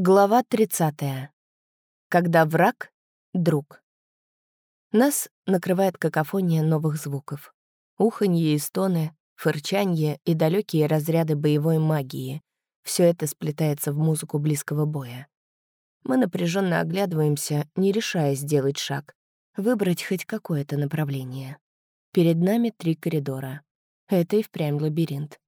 Глава 30. Когда враг — друг. Нас накрывает какофония новых звуков. Уханье и стоны, фырчанье и далекие разряды боевой магии. Все это сплетается в музыку близкого боя. Мы напряженно оглядываемся, не решая сделать шаг, выбрать хоть какое-то направление. Перед нами три коридора. Это и впрямь лабиринт.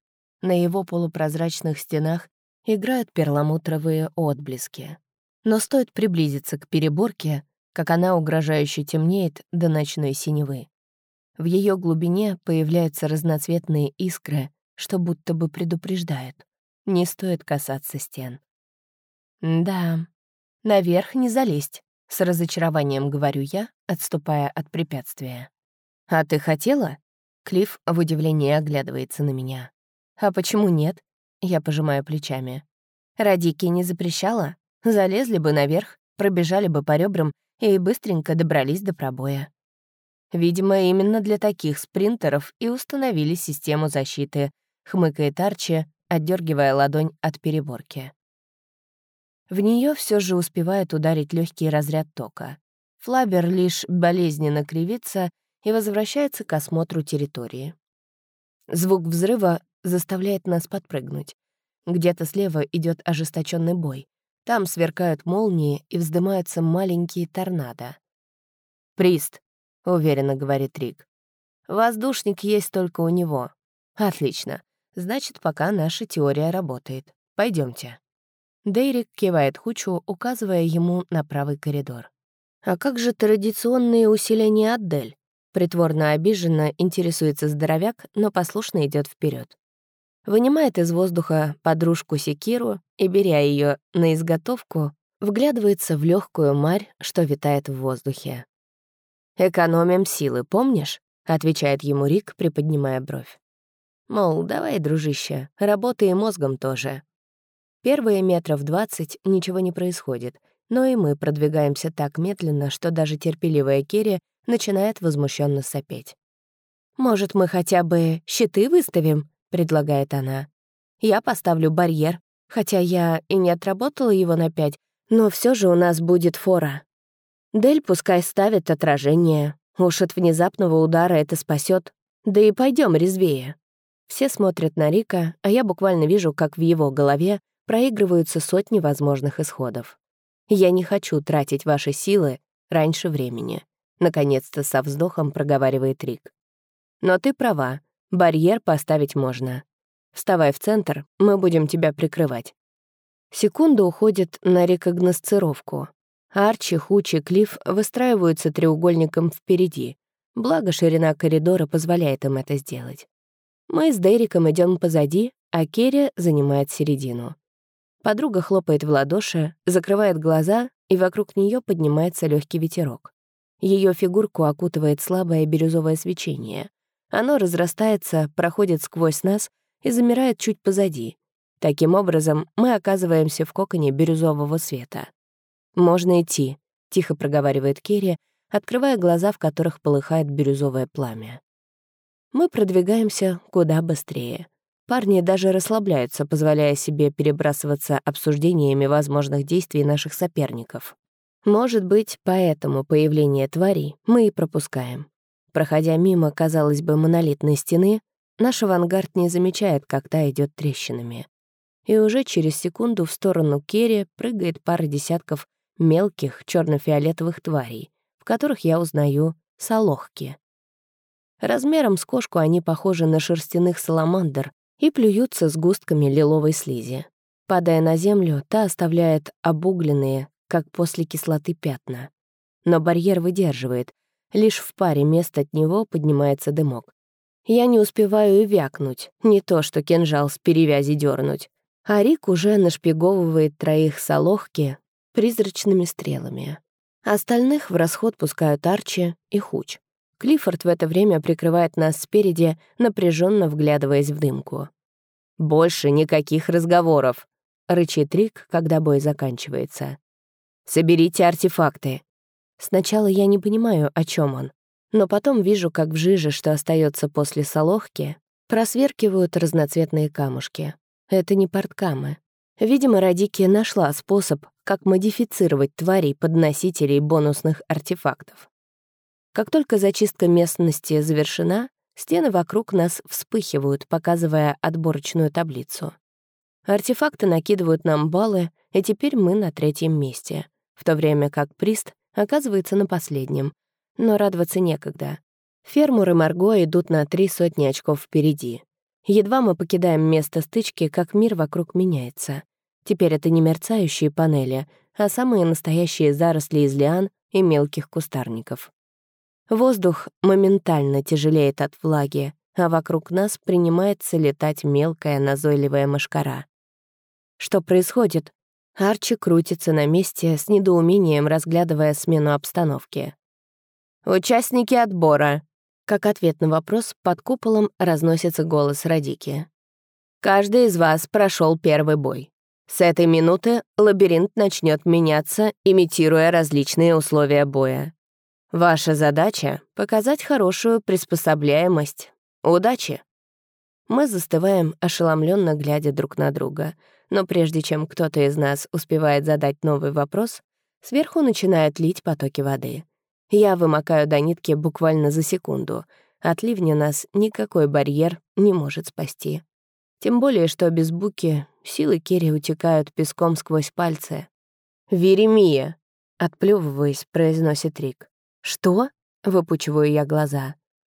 На его полупрозрачных стенах играют перламутровые отблески. Но стоит приблизиться к переборке, как она угрожающе темнеет до ночной синевы. В ее глубине появляются разноцветные искры, что будто бы предупреждают. Не стоит касаться стен. «Да, наверх не залезть», — с разочарованием говорю я, отступая от препятствия. «А ты хотела?» Клифф в удивлении оглядывается на меня. «А почему нет?» Я пожимаю плечами. Радики не запрещала. Залезли бы наверх, пробежали бы по ребрам и быстренько добрались до пробоя. Видимо, именно для таких спринтеров и установили систему защиты, хмыкает Арчи, отдергивая ладонь от переборки. В нее все же успевает ударить легкий разряд тока. Флабер лишь болезненно кривится и возвращается к осмотру территории. Звук взрыва заставляет нас подпрыгнуть. Где-то слева идет ожесточенный бой. Там сверкают молнии и вздымаются маленькие торнадо. «Прист», — уверенно говорит Рик. «Воздушник есть только у него. Отлично. Значит, пока наша теория работает. Пойдемте. Дейрик кивает Хучу, указывая ему на правый коридор. «А как же традиционные усиления Аддель?» Притворно обиженно интересуется здоровяк, но послушно идет вперед вынимает из воздуха подружку секиру и, беря ее на изготовку, вглядывается в легкую марь, что витает в воздухе. «Экономим силы, помнишь?» — отвечает ему Рик, приподнимая бровь. Мол, давай, дружище, работай и мозгом тоже. Первые метров двадцать ничего не происходит, но и мы продвигаемся так медленно, что даже терпеливая Керри начинает возмущенно сопеть. «Может, мы хотя бы щиты выставим?» — предлагает она. «Я поставлю барьер, хотя я и не отработала его на пять, но все же у нас будет фора. Дель пускай ставит отражение. Уж от внезапного удара это спасет. Да и пойдем резвее». Все смотрят на Рика, а я буквально вижу, как в его голове проигрываются сотни возможных исходов. «Я не хочу тратить ваши силы раньше времени», — наконец-то со вздохом проговаривает Рик. «Но ты права, Барьер поставить можно. Вставай в центр, мы будем тебя прикрывать. Секунда уходит на рекогносцировку. Арчи, Хучи, Клифф выстраиваются треугольником впереди. Благо, ширина коридора позволяет им это сделать. Мы с Дериком идем позади, а Керри занимает середину. Подруга хлопает в ладоши, закрывает глаза, и вокруг нее поднимается легкий ветерок. Ее фигурку окутывает слабое бирюзовое свечение. Оно разрастается, проходит сквозь нас и замирает чуть позади. Таким образом, мы оказываемся в коконе бирюзового света. «Можно идти», — тихо проговаривает Керри, открывая глаза, в которых полыхает бирюзовое пламя. Мы продвигаемся куда быстрее. Парни даже расслабляются, позволяя себе перебрасываться обсуждениями возможных действий наших соперников. Может быть, поэтому появление тварей мы и пропускаем. Проходя мимо, казалось бы, монолитной стены, наш авангард не замечает, как та идет трещинами. И уже через секунду в сторону Керри прыгает пара десятков мелких черно-фиолетовых тварей, в которых я узнаю солохки. Размером с кошку они похожи на шерстяных саламандр и плюются с густками лиловой слизи. Падая на землю, та оставляет обугленные, как после кислоты, пятна. Но барьер выдерживает, Лишь в паре мест от него поднимается дымок. Я не успеваю и вякнуть, не то что кинжал с перевязи дернуть. А Рик уже нашпиговывает троих солохки призрачными стрелами. Остальных в расход пускают Арчи и Хуч. Клиффорд в это время прикрывает нас спереди, напряженно вглядываясь в дымку. «Больше никаких разговоров», — рычит Рик, когда бой заканчивается. «Соберите артефакты. Сначала я не понимаю, о чем он, но потом вижу, как в жиже, что остается после солохки, просверкивают разноцветные камушки. Это не порткамы. Видимо, Радики нашла способ, как модифицировать тварей под носителей бонусных артефактов. Как только зачистка местности завершена, стены вокруг нас вспыхивают, показывая отборочную таблицу. Артефакты накидывают нам баллы, и теперь мы на третьем месте, в то время как Прист оказывается на последнем. Но радоваться некогда. Фермур и Марго идут на три сотни очков впереди. Едва мы покидаем место стычки, как мир вокруг меняется. Теперь это не мерцающие панели, а самые настоящие заросли из лиан и мелких кустарников. Воздух моментально тяжелеет от влаги, а вокруг нас принимается летать мелкая назойливая мошкара. Что происходит? Арчи крутится на месте с недоумением, разглядывая смену обстановки. «Участники отбора!» Как ответ на вопрос, под куполом разносится голос Радики. «Каждый из вас прошел первый бой. С этой минуты лабиринт начнет меняться, имитируя различные условия боя. Ваша задача — показать хорошую приспособляемость. Удачи! Мы застываем, ошеломленно глядя друг на друга. Но прежде чем кто-то из нас успевает задать новый вопрос, сверху начинают лить потоки воды. Я вымокаю до нитки буквально за секунду. От ливня нас никакой барьер не может спасти. Тем более, что без буки Силы Керри утекают песком сквозь пальцы. «Веремия!» — отплёвываясь, произносит Рик. «Что?» — выпучиваю я глаза.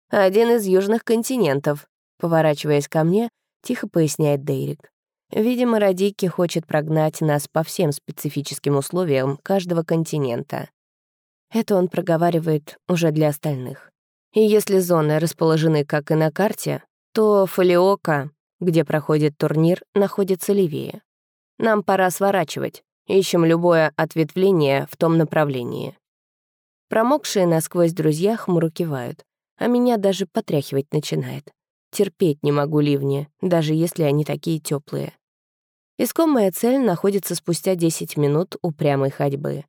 «Один из южных континентов», — поворачиваясь ко мне, тихо поясняет Дейрик. Видимо, Радики хочет прогнать нас по всем специфическим условиям каждого континента. Это он проговаривает уже для остальных. И если зоны расположены как и на карте, то Фолиока где проходит турнир, находится левее. Нам пора сворачивать. Ищем любое ответвление в том направлении. Промокшие насквозь друзья хмуро кивают, а меня даже потряхивать начинает. Терпеть не могу ливни, даже если они такие теплые. Искомая цель находится спустя 10 минут упрямой ходьбы.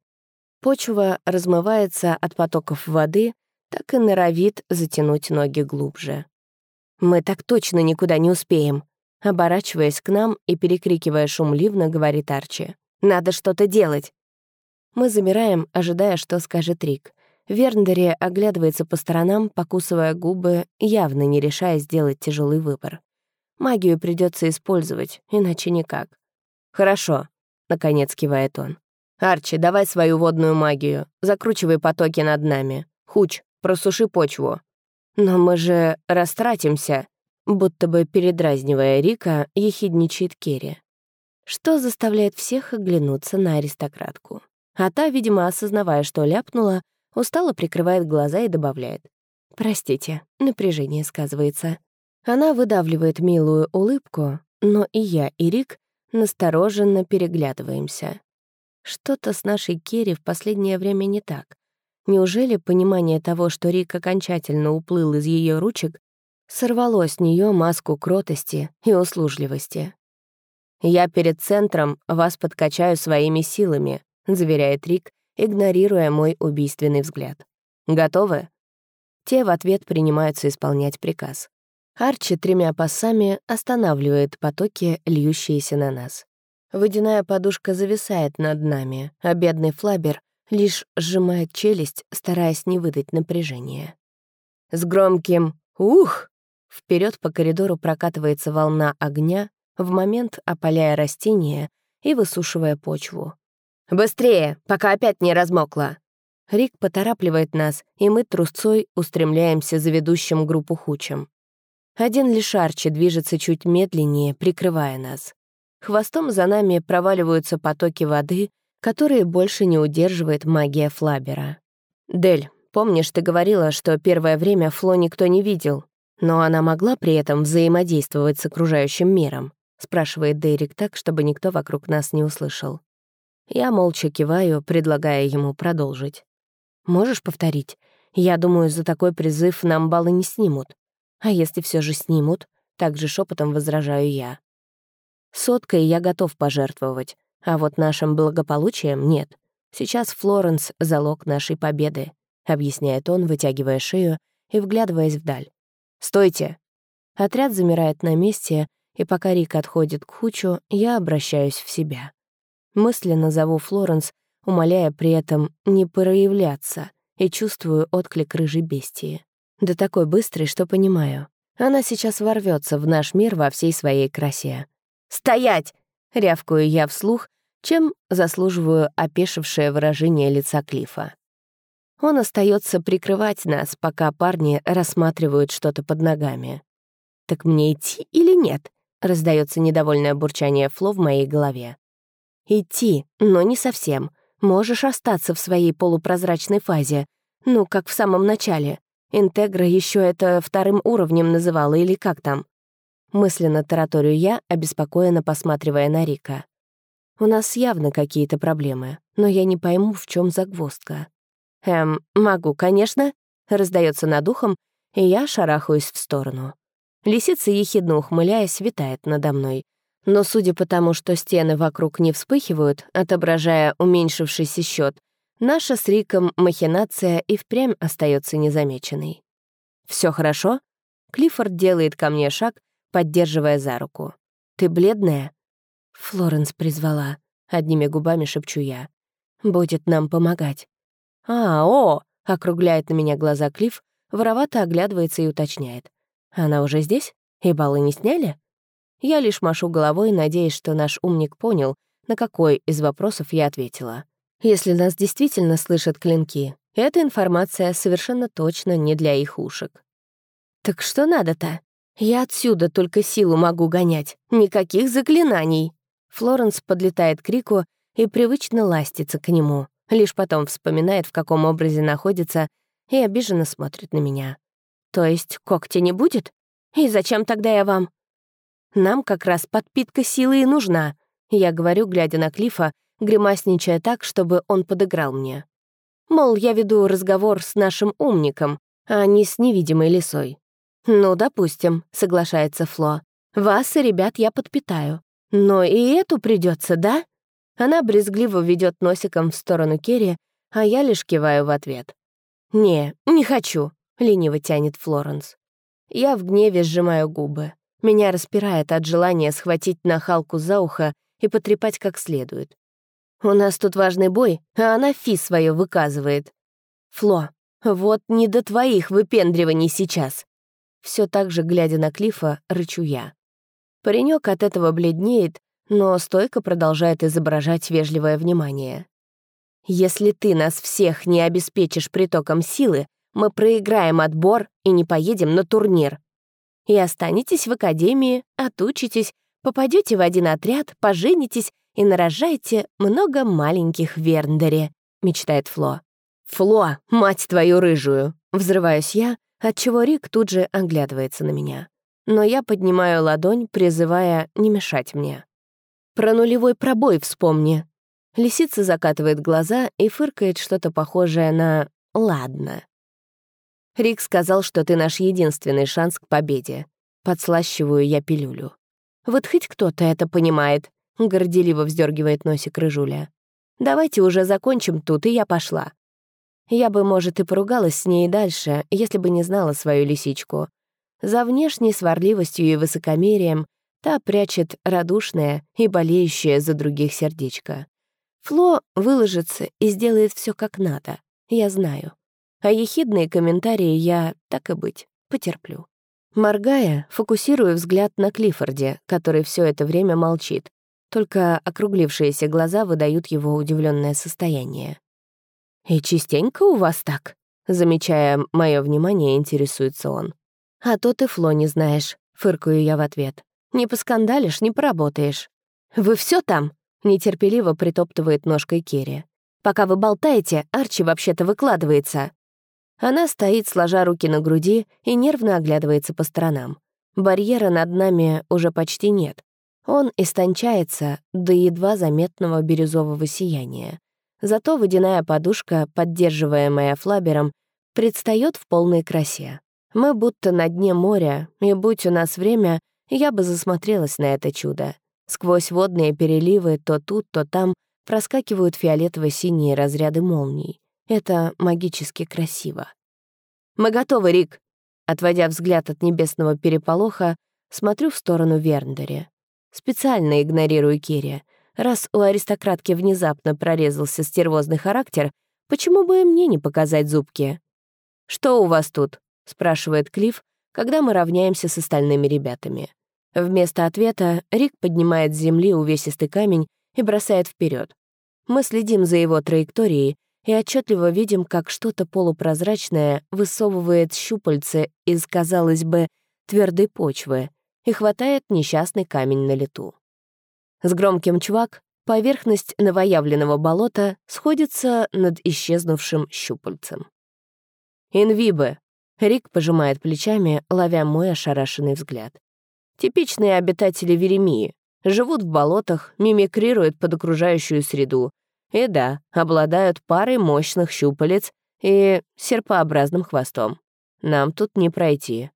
Почва размывается от потоков воды, так и норовит затянуть ноги глубже. «Мы так точно никуда не успеем», — оборачиваясь к нам и перекрикивая шум ливна, говорит Арчи. «Надо что-то делать». Мы замираем, ожидая, что скажет Рик. Верндери оглядывается по сторонам, покусывая губы, явно не решая сделать тяжелый выбор. Магию придется использовать, иначе никак. «Хорошо», — наконец кивает он. «Арчи, давай свою водную магию. Закручивай потоки над нами. Хуч, просуши почву. «Но мы же растратимся», будто бы передразнивая Рика, ехидничает Керри. Что заставляет всех оглянуться на аристократку. А та, видимо, осознавая, что ляпнула, устало прикрывает глаза и добавляет. «Простите, напряжение сказывается». Она выдавливает милую улыбку, но и я, и Рик настороженно переглядываемся. Что-то с нашей Керри в последнее время не так. Неужели понимание того, что Рик окончательно уплыл из ее ручек, сорвало с нее маску кротости и услужливости? «Я перед центром вас подкачаю своими силами», — заверяет Рик, игнорируя мой убийственный взгляд. «Готовы?» Те в ответ принимаются исполнять приказ. Арчи тремя пассами останавливает потоки, льющиеся на нас. Водяная подушка зависает над нами, а бедный Флабер лишь сжимает челюсть, стараясь не выдать напряжения. С громким «Ух!» вперед по коридору прокатывается волна огня, в момент опаляя растения и высушивая почву. «Быстрее, пока опять не размокла!» Рик поторапливает нас, и мы трусцой устремляемся за ведущим группу хучем. Один лишь Арчи движется чуть медленнее, прикрывая нас. Хвостом за нами проваливаются потоки воды, которые больше не удерживает магия Флабера. «Дель, помнишь, ты говорила, что первое время Фло никто не видел, но она могла при этом взаимодействовать с окружающим миром?» — спрашивает Дерек так, чтобы никто вокруг нас не услышал. Я молча киваю, предлагая ему продолжить. «Можешь повторить? Я думаю, за такой призыв нам баллы не снимут. А если все же снимут?» Также шепотом возражаю я. Соткой я готов пожертвовать, а вот нашим благополучием нет. Сейчас Флоренс — залог нашей победы», — объясняет он, вытягивая шею и вглядываясь вдаль. «Стойте!» Отряд замирает на месте, и пока Рик отходит к Хучу, я обращаюсь в себя. Мысленно зову Флоренс, умоляя при этом не проявляться, и чувствую отклик рыжей бестии. Да такой быстрый, что понимаю. Она сейчас ворвется в наш мир во всей своей красе. «Стоять!» — рявкаю я вслух, чем заслуживаю опешившее выражение лица Клифа. Он остается прикрывать нас, пока парни рассматривают что-то под ногами. «Так мне идти или нет?» — раздается недовольное бурчание Фло в моей голове. «Идти, но не совсем. Можешь остаться в своей полупрозрачной фазе. Ну, как в самом начале. Интегра еще это вторым уровнем называла или как там?» Мысленно тараторю я, обеспокоенно посматривая на Рика. «У нас явно какие-то проблемы, но я не пойму, в чем загвоздка». «Эм, могу, конечно», — раздается над ухом, и я шарахаюсь в сторону. Лисица, ехидно ухмыляясь, витает надо мной. Но судя по тому, что стены вокруг не вспыхивают, отображая уменьшившийся счет, наша с Риком махинация и впрямь остается незамеченной. Все хорошо?» Клиффорд делает ко мне шаг, поддерживая за руку. «Ты бледная?» Флоренс призвала. Одними губами шепчу я. «Будет нам помогать». «А, о!» — округляет на меня глаза Клифф, воровато оглядывается и уточняет. «Она уже здесь? И баллы не сняли?» Я лишь машу головой, надеясь, что наш умник понял, на какой из вопросов я ответила. Если нас действительно слышат клинки, эта информация совершенно точно не для их ушек. «Так что надо-то? Я отсюда только силу могу гонять. Никаких заклинаний!» Флоренс подлетает к Рику и привычно ластится к нему. Лишь потом вспоминает, в каком образе находится, и обиженно смотрит на меня. «То есть когтя не будет? И зачем тогда я вам?» «Нам как раз подпитка силы и нужна», — я говорю, глядя на Клифа, гримасничая так, чтобы он подыграл мне. Мол, я веду разговор с нашим умником, а не с невидимой лисой. «Ну, допустим», — соглашается Фло. «Вас и ребят я подпитаю. Но и эту придется, да?» Она брезгливо ведет носиком в сторону Керри, а я лишь киваю в ответ. «Не, не хочу», — лениво тянет Флоренс. Я в гневе сжимаю губы. Меня распирает от желания схватить нахалку за ухо и потрепать как следует. У нас тут важный бой, а она фи свое выказывает. Фло, вот не до твоих выпендриваний сейчас. Все так же, глядя на Клифа, рычу я. Паренек от этого бледнеет, но стойко продолжает изображать вежливое внимание. «Если ты нас всех не обеспечишь притоком силы, мы проиграем отбор и не поедем на турнир. И останетесь в академии, отучитесь, попадете в один отряд, поженитесь и нарожаете много маленьких Верндере», — мечтает Фло. «Фло, мать твою рыжую!» — взрываюсь я, отчего Рик тут же оглядывается на меня. Но я поднимаю ладонь, призывая не мешать мне. Про нулевой пробой вспомни». Лисица закатывает глаза и фыркает что-то похожее на «ладно». Рик сказал, что ты наш единственный шанс к победе. Подслащиваю я пилюлю. Вот хоть кто-то это понимает, горделиво вздергивает носик рыжуля. Давайте уже закончим тут, и я пошла. Я бы, может, и поругалась с ней дальше, если бы не знала свою лисичку. За внешней сварливостью и высокомерием Та прячет радушное и болеющее за других сердечко. Фло выложится и сделает все как надо, я знаю. А ехидные комментарии я, так и быть, потерплю. Моргая, фокусирую взгляд на Клиффорде, который все это время молчит. Только округлившиеся глаза выдают его удивленное состояние. «И частенько у вас так?» Замечая мое внимание, интересуется он. «А то ты Фло не знаешь», — фыркаю я в ответ. Не поскандалишь, не поработаешь. Вы все там?» — нетерпеливо притоптывает ножкой Керри. «Пока вы болтаете, Арчи вообще-то выкладывается». Она стоит, сложа руки на груди, и нервно оглядывается по сторонам. Барьера над нами уже почти нет. Он истончается до едва заметного бирюзового сияния. Зато водяная подушка, поддерживаемая флабером, предстает в полной красе. Мы будто на дне моря, и будь у нас время, я бы засмотрелась на это чудо. Сквозь водные переливы то тут, то там проскакивают фиолетово-синие разряды молний. Это магически красиво. «Мы готовы, Рик!» Отводя взгляд от небесного переполоха, Смотрю в сторону Верндере. Специально игнорирую Кири. Раз у аристократки внезапно прорезался стервозный характер, почему бы и мне не показать зубки? «Что у вас тут?» — спрашивает Клифф, когда мы равняемся с остальными ребятами. Вместо ответа Рик поднимает с земли увесистый камень и бросает вперед. Мы следим за его траекторией и отчетливо видим, как что-то полупрозрачное высовывает щупальце из, казалось бы, твердой почвы и хватает несчастный камень на лету. С громким чвак поверхность новоявленного болота сходится над исчезнувшим щупальцем. «Инвибы!» — Рик пожимает плечами, ловя мой ошарашенный взгляд. Типичные обитатели Веремии. Живут в болотах, мимикрируют под окружающую среду. И да, обладают парой мощных щупалец и серпообразным хвостом. Нам тут не пройти.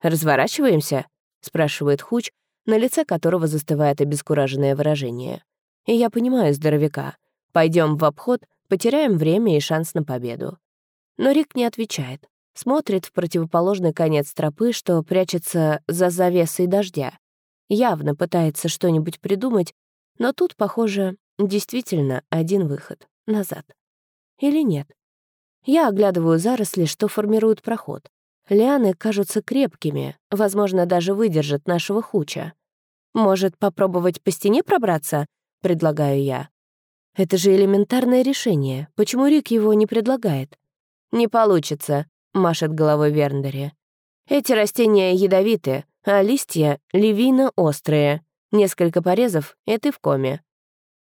«Разворачиваемся?» — спрашивает Хуч, на лице которого застывает обескураженное выражение. И я понимаю здоровяка. Пойдем в обход, потеряем время и шанс на победу. Но Рик не отвечает смотрит в противоположный конец тропы, что прячется за завесой дождя. Явно пытается что-нибудь придумать, но тут, похоже, действительно один выход — назад. Или нет? Я оглядываю заросли, что формируют проход. Лианы кажутся крепкими, возможно, даже выдержат нашего хуча. «Может, попробовать по стене пробраться?» — предлагаю я. Это же элементарное решение. Почему Рик его не предлагает? «Не получится», машет головой Верндере. Эти растения ядовиты, а листья львино-острые. Несколько порезов, и ты в коме.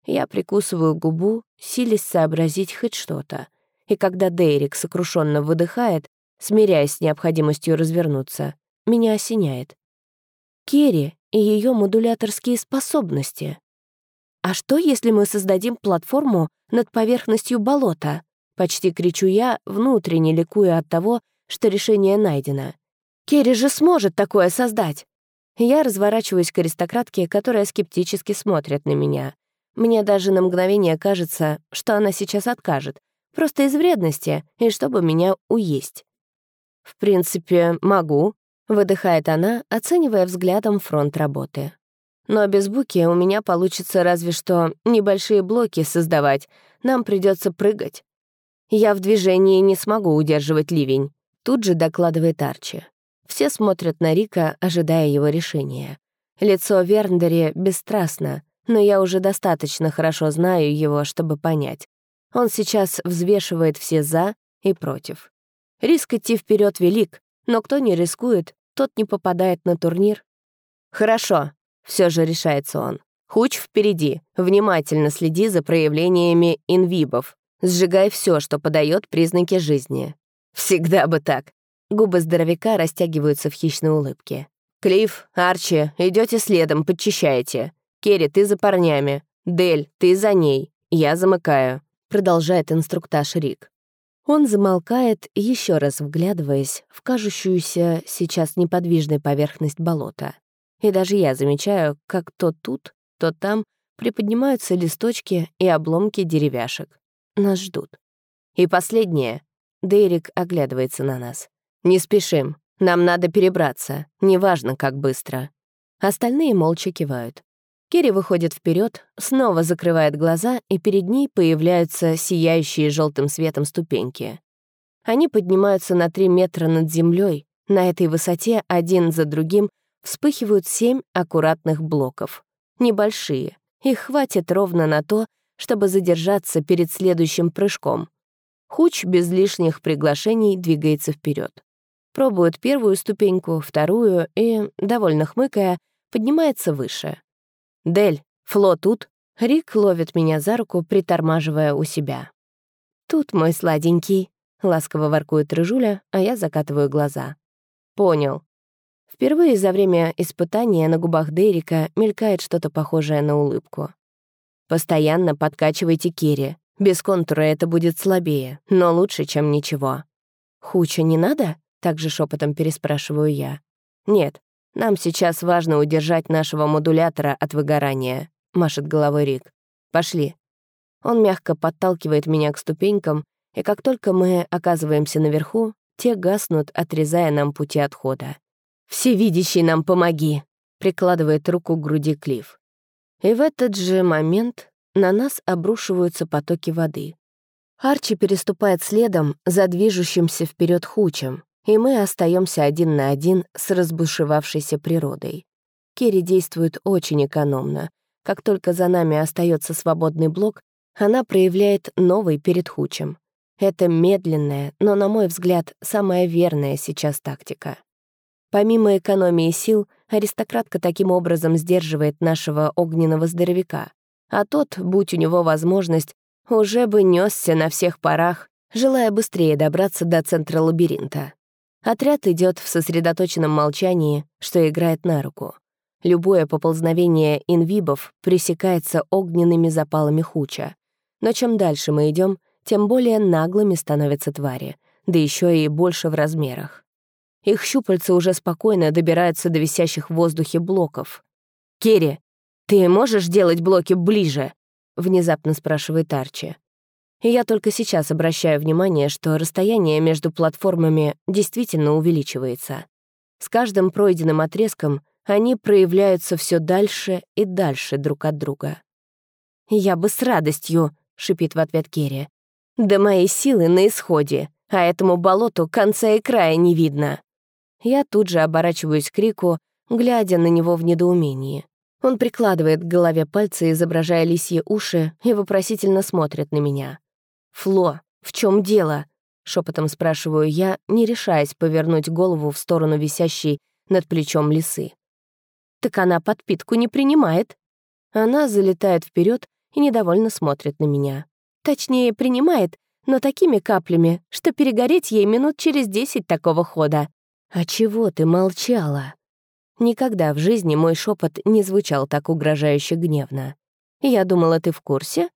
Я прикусываю губу, силясь сообразить хоть что-то. И когда Дейрик сокрушенно выдыхает, смиряясь с необходимостью развернуться, меня осеняет. Керри и ее модуляторские способности. А что, если мы создадим платформу над поверхностью болота? Почти кричу я, внутренне ликуя от того, что решение найдено. Керри же сможет такое создать. Я разворачиваюсь к аристократке, которая скептически смотрит на меня. Мне даже на мгновение кажется, что она сейчас откажет, просто из вредности и чтобы меня уесть. «В принципе, могу», — выдыхает она, оценивая взглядом фронт работы. «Но без буки у меня получится разве что небольшие блоки создавать, нам придется прыгать». «Я в движении не смогу удерживать ливень», — тут же докладывает Арчи. Все смотрят на Рика, ожидая его решения. Лицо Верндере бесстрастно, но я уже достаточно хорошо знаю его, чтобы понять. Он сейчас взвешивает все «за» и «против». Риск идти вперед велик, но кто не рискует, тот не попадает на турнир. «Хорошо», — все же решается он. «Хуч впереди, внимательно следи за проявлениями инвибов. Сжигай все, что подает признаки жизни. Всегда бы так. Губы здоровяка растягиваются в хищной улыбке. Клифф, Арчи, идете следом, подчищаете. Керри, ты за парнями. Дель, ты за ней. Я замыкаю. Продолжает инструктаж Рик. Он замолкает, еще раз вглядываясь в кажущуюся сейчас неподвижной поверхность болота. И даже я замечаю, как то тут, то там приподнимаются листочки и обломки деревяшек. Нас ждут. И последнее. Дейрик оглядывается на нас. «Не спешим. Нам надо перебраться. Неважно, как быстро». Остальные молча кивают. Керри выходит вперед, снова закрывает глаза, и перед ней появляются сияющие желтым светом ступеньки. Они поднимаются на три метра над землей. На этой высоте один за другим вспыхивают семь аккуратных блоков. Небольшие. Их хватит ровно на то, чтобы задержаться перед следующим прыжком. Хуч без лишних приглашений двигается вперед. Пробует первую ступеньку, вторую и, довольно хмыкая, поднимается выше. «Дель, Фло тут?» Рик ловит меня за руку, притормаживая у себя. «Тут мой сладенький», — ласково воркует Рыжуля, а я закатываю глаза. «Понял». Впервые за время испытания на губах Дерека мелькает что-то похожее на улыбку. Постоянно подкачивайте Кири. Без контура это будет слабее, но лучше, чем ничего. «Хуча не надо?» — также шепотом переспрашиваю я. «Нет, нам сейчас важно удержать нашего модулятора от выгорания», — машет головой Рик. «Пошли». Он мягко подталкивает меня к ступенькам, и как только мы оказываемся наверху, те гаснут, отрезая нам пути отхода. Всевидящий нам помоги!» — прикладывает руку к груди Клифф. И в этот же момент на нас обрушиваются потоки воды. Арчи переступает следом за движущимся вперед хучем, и мы остаемся один на один с разбушевавшейся природой. Керри действует очень экономно. Как только за нами остается свободный блок, она проявляет новый перед хучем. Это медленная, но, на мой взгляд, самая верная сейчас тактика. Помимо экономии сил, аристократка таким образом сдерживает нашего огненного здоровяка, а тот, будь у него возможность, уже бы несся на всех парах, желая быстрее добраться до центра лабиринта. Отряд идет в сосредоточенном молчании, что играет на руку. Любое поползновение инвибов пресекается огненными запалами хуча. Но чем дальше мы идем, тем более наглыми становятся твари, да еще и больше в размерах. Их щупальца уже спокойно добираются до висящих в воздухе блоков. «Керри, ты можешь делать блоки ближе?» — внезапно спрашивает Арчи. И я только сейчас обращаю внимание, что расстояние между платформами действительно увеличивается. С каждым пройденным отрезком они проявляются все дальше и дальше друг от друга. «Я бы с радостью», — шипит в ответ Керри. «Да мои силы на исходе, а этому болоту конца и края не видно». Я тут же оборачиваюсь к Рику, глядя на него в недоумении. Он прикладывает к голове пальцы, изображая лисьи уши, и вопросительно смотрит на меня. «Фло, в чем дело?» — шепотом спрашиваю я, не решаясь повернуть голову в сторону висящей над плечом лисы. «Так она подпитку не принимает». Она залетает вперед и недовольно смотрит на меня. Точнее, принимает, но такими каплями, что перегореть ей минут через десять такого хода. «А чего ты молчала?» Никогда в жизни мой шепот не звучал так угрожающе гневно. «Я думала, ты в курсе?»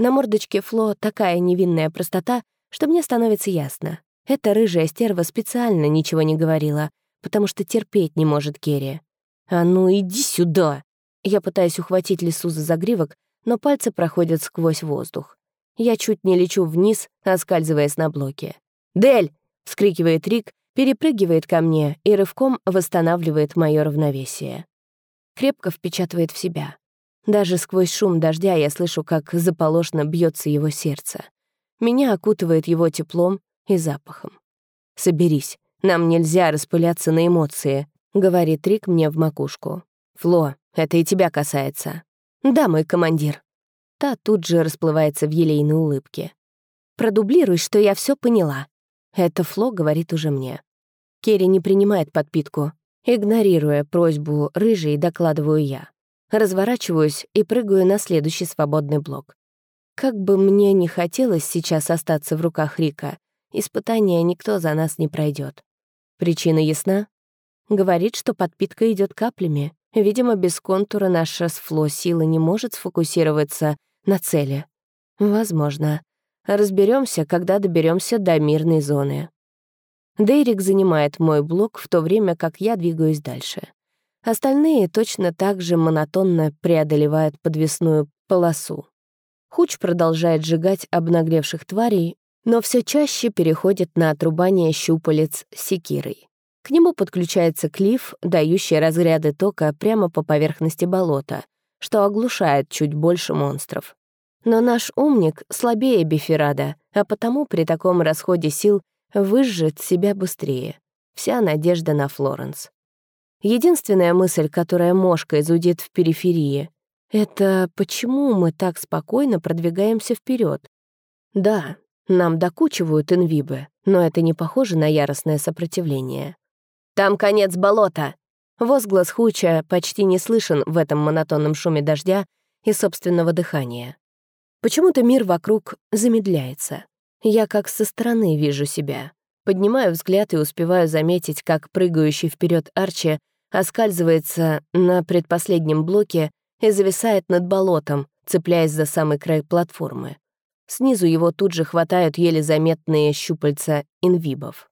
На мордочке Фло такая невинная простота, что мне становится ясно. Эта рыжая стерва специально ничего не говорила, потому что терпеть не может Керри. «А ну, иди сюда!» Я пытаюсь ухватить лису за загривок, но пальцы проходят сквозь воздух. Я чуть не лечу вниз, оскальзываясь на блоке. «Дель!» — вскрикивает Рик, перепрыгивает ко мне и рывком восстанавливает мое равновесие. Крепко впечатывает в себя. Даже сквозь шум дождя я слышу, как заполошно бьется его сердце. Меня окутывает его теплом и запахом. «Соберись, нам нельзя распыляться на эмоции», — говорит Рик мне в макушку. «Фло, это и тебя касается». «Да, мой командир». Та тут же расплывается в елейной улыбке. «Продублируй, что я все поняла. Это Фло говорит уже мне. Керри не принимает подпитку. Игнорируя просьбу рыжей, докладываю я. Разворачиваюсь и прыгаю на следующий свободный блок. Как бы мне не хотелось сейчас остаться в руках Рика, испытания никто за нас не пройдет. Причина ясна? Говорит, что подпитка идет каплями. Видимо, без контура наша с Фло сила не может сфокусироваться на цели. Возможно. Разберемся, когда доберемся до мирной зоны. Дейрик занимает мой блок, в то время как я двигаюсь дальше. Остальные точно так же монотонно преодолевают подвесную полосу. Хуч продолжает сжигать обнагревших тварей, но все чаще переходит на отрубание щупалец секирой. К нему подключается клиф, дающий разряды тока прямо по поверхности болота, что оглушает чуть больше монстров. Но наш умник слабее Биферада, а потому при таком расходе сил выжжет себя быстрее. Вся надежда на Флоренс. Единственная мысль, которая мошка изудит в периферии, это почему мы так спокойно продвигаемся вперед. Да, нам докучивают инвибы, но это не похоже на яростное сопротивление. «Там конец болота!» Возглас Хуча почти не слышен в этом монотонном шуме дождя и собственного дыхания. Почему-то мир вокруг замедляется. Я как со стороны вижу себя. Поднимаю взгляд и успеваю заметить, как прыгающий вперед Арчи оскальзывается на предпоследнем блоке и зависает над болотом, цепляясь за самый край платформы. Снизу его тут же хватают еле заметные щупальца инвибов.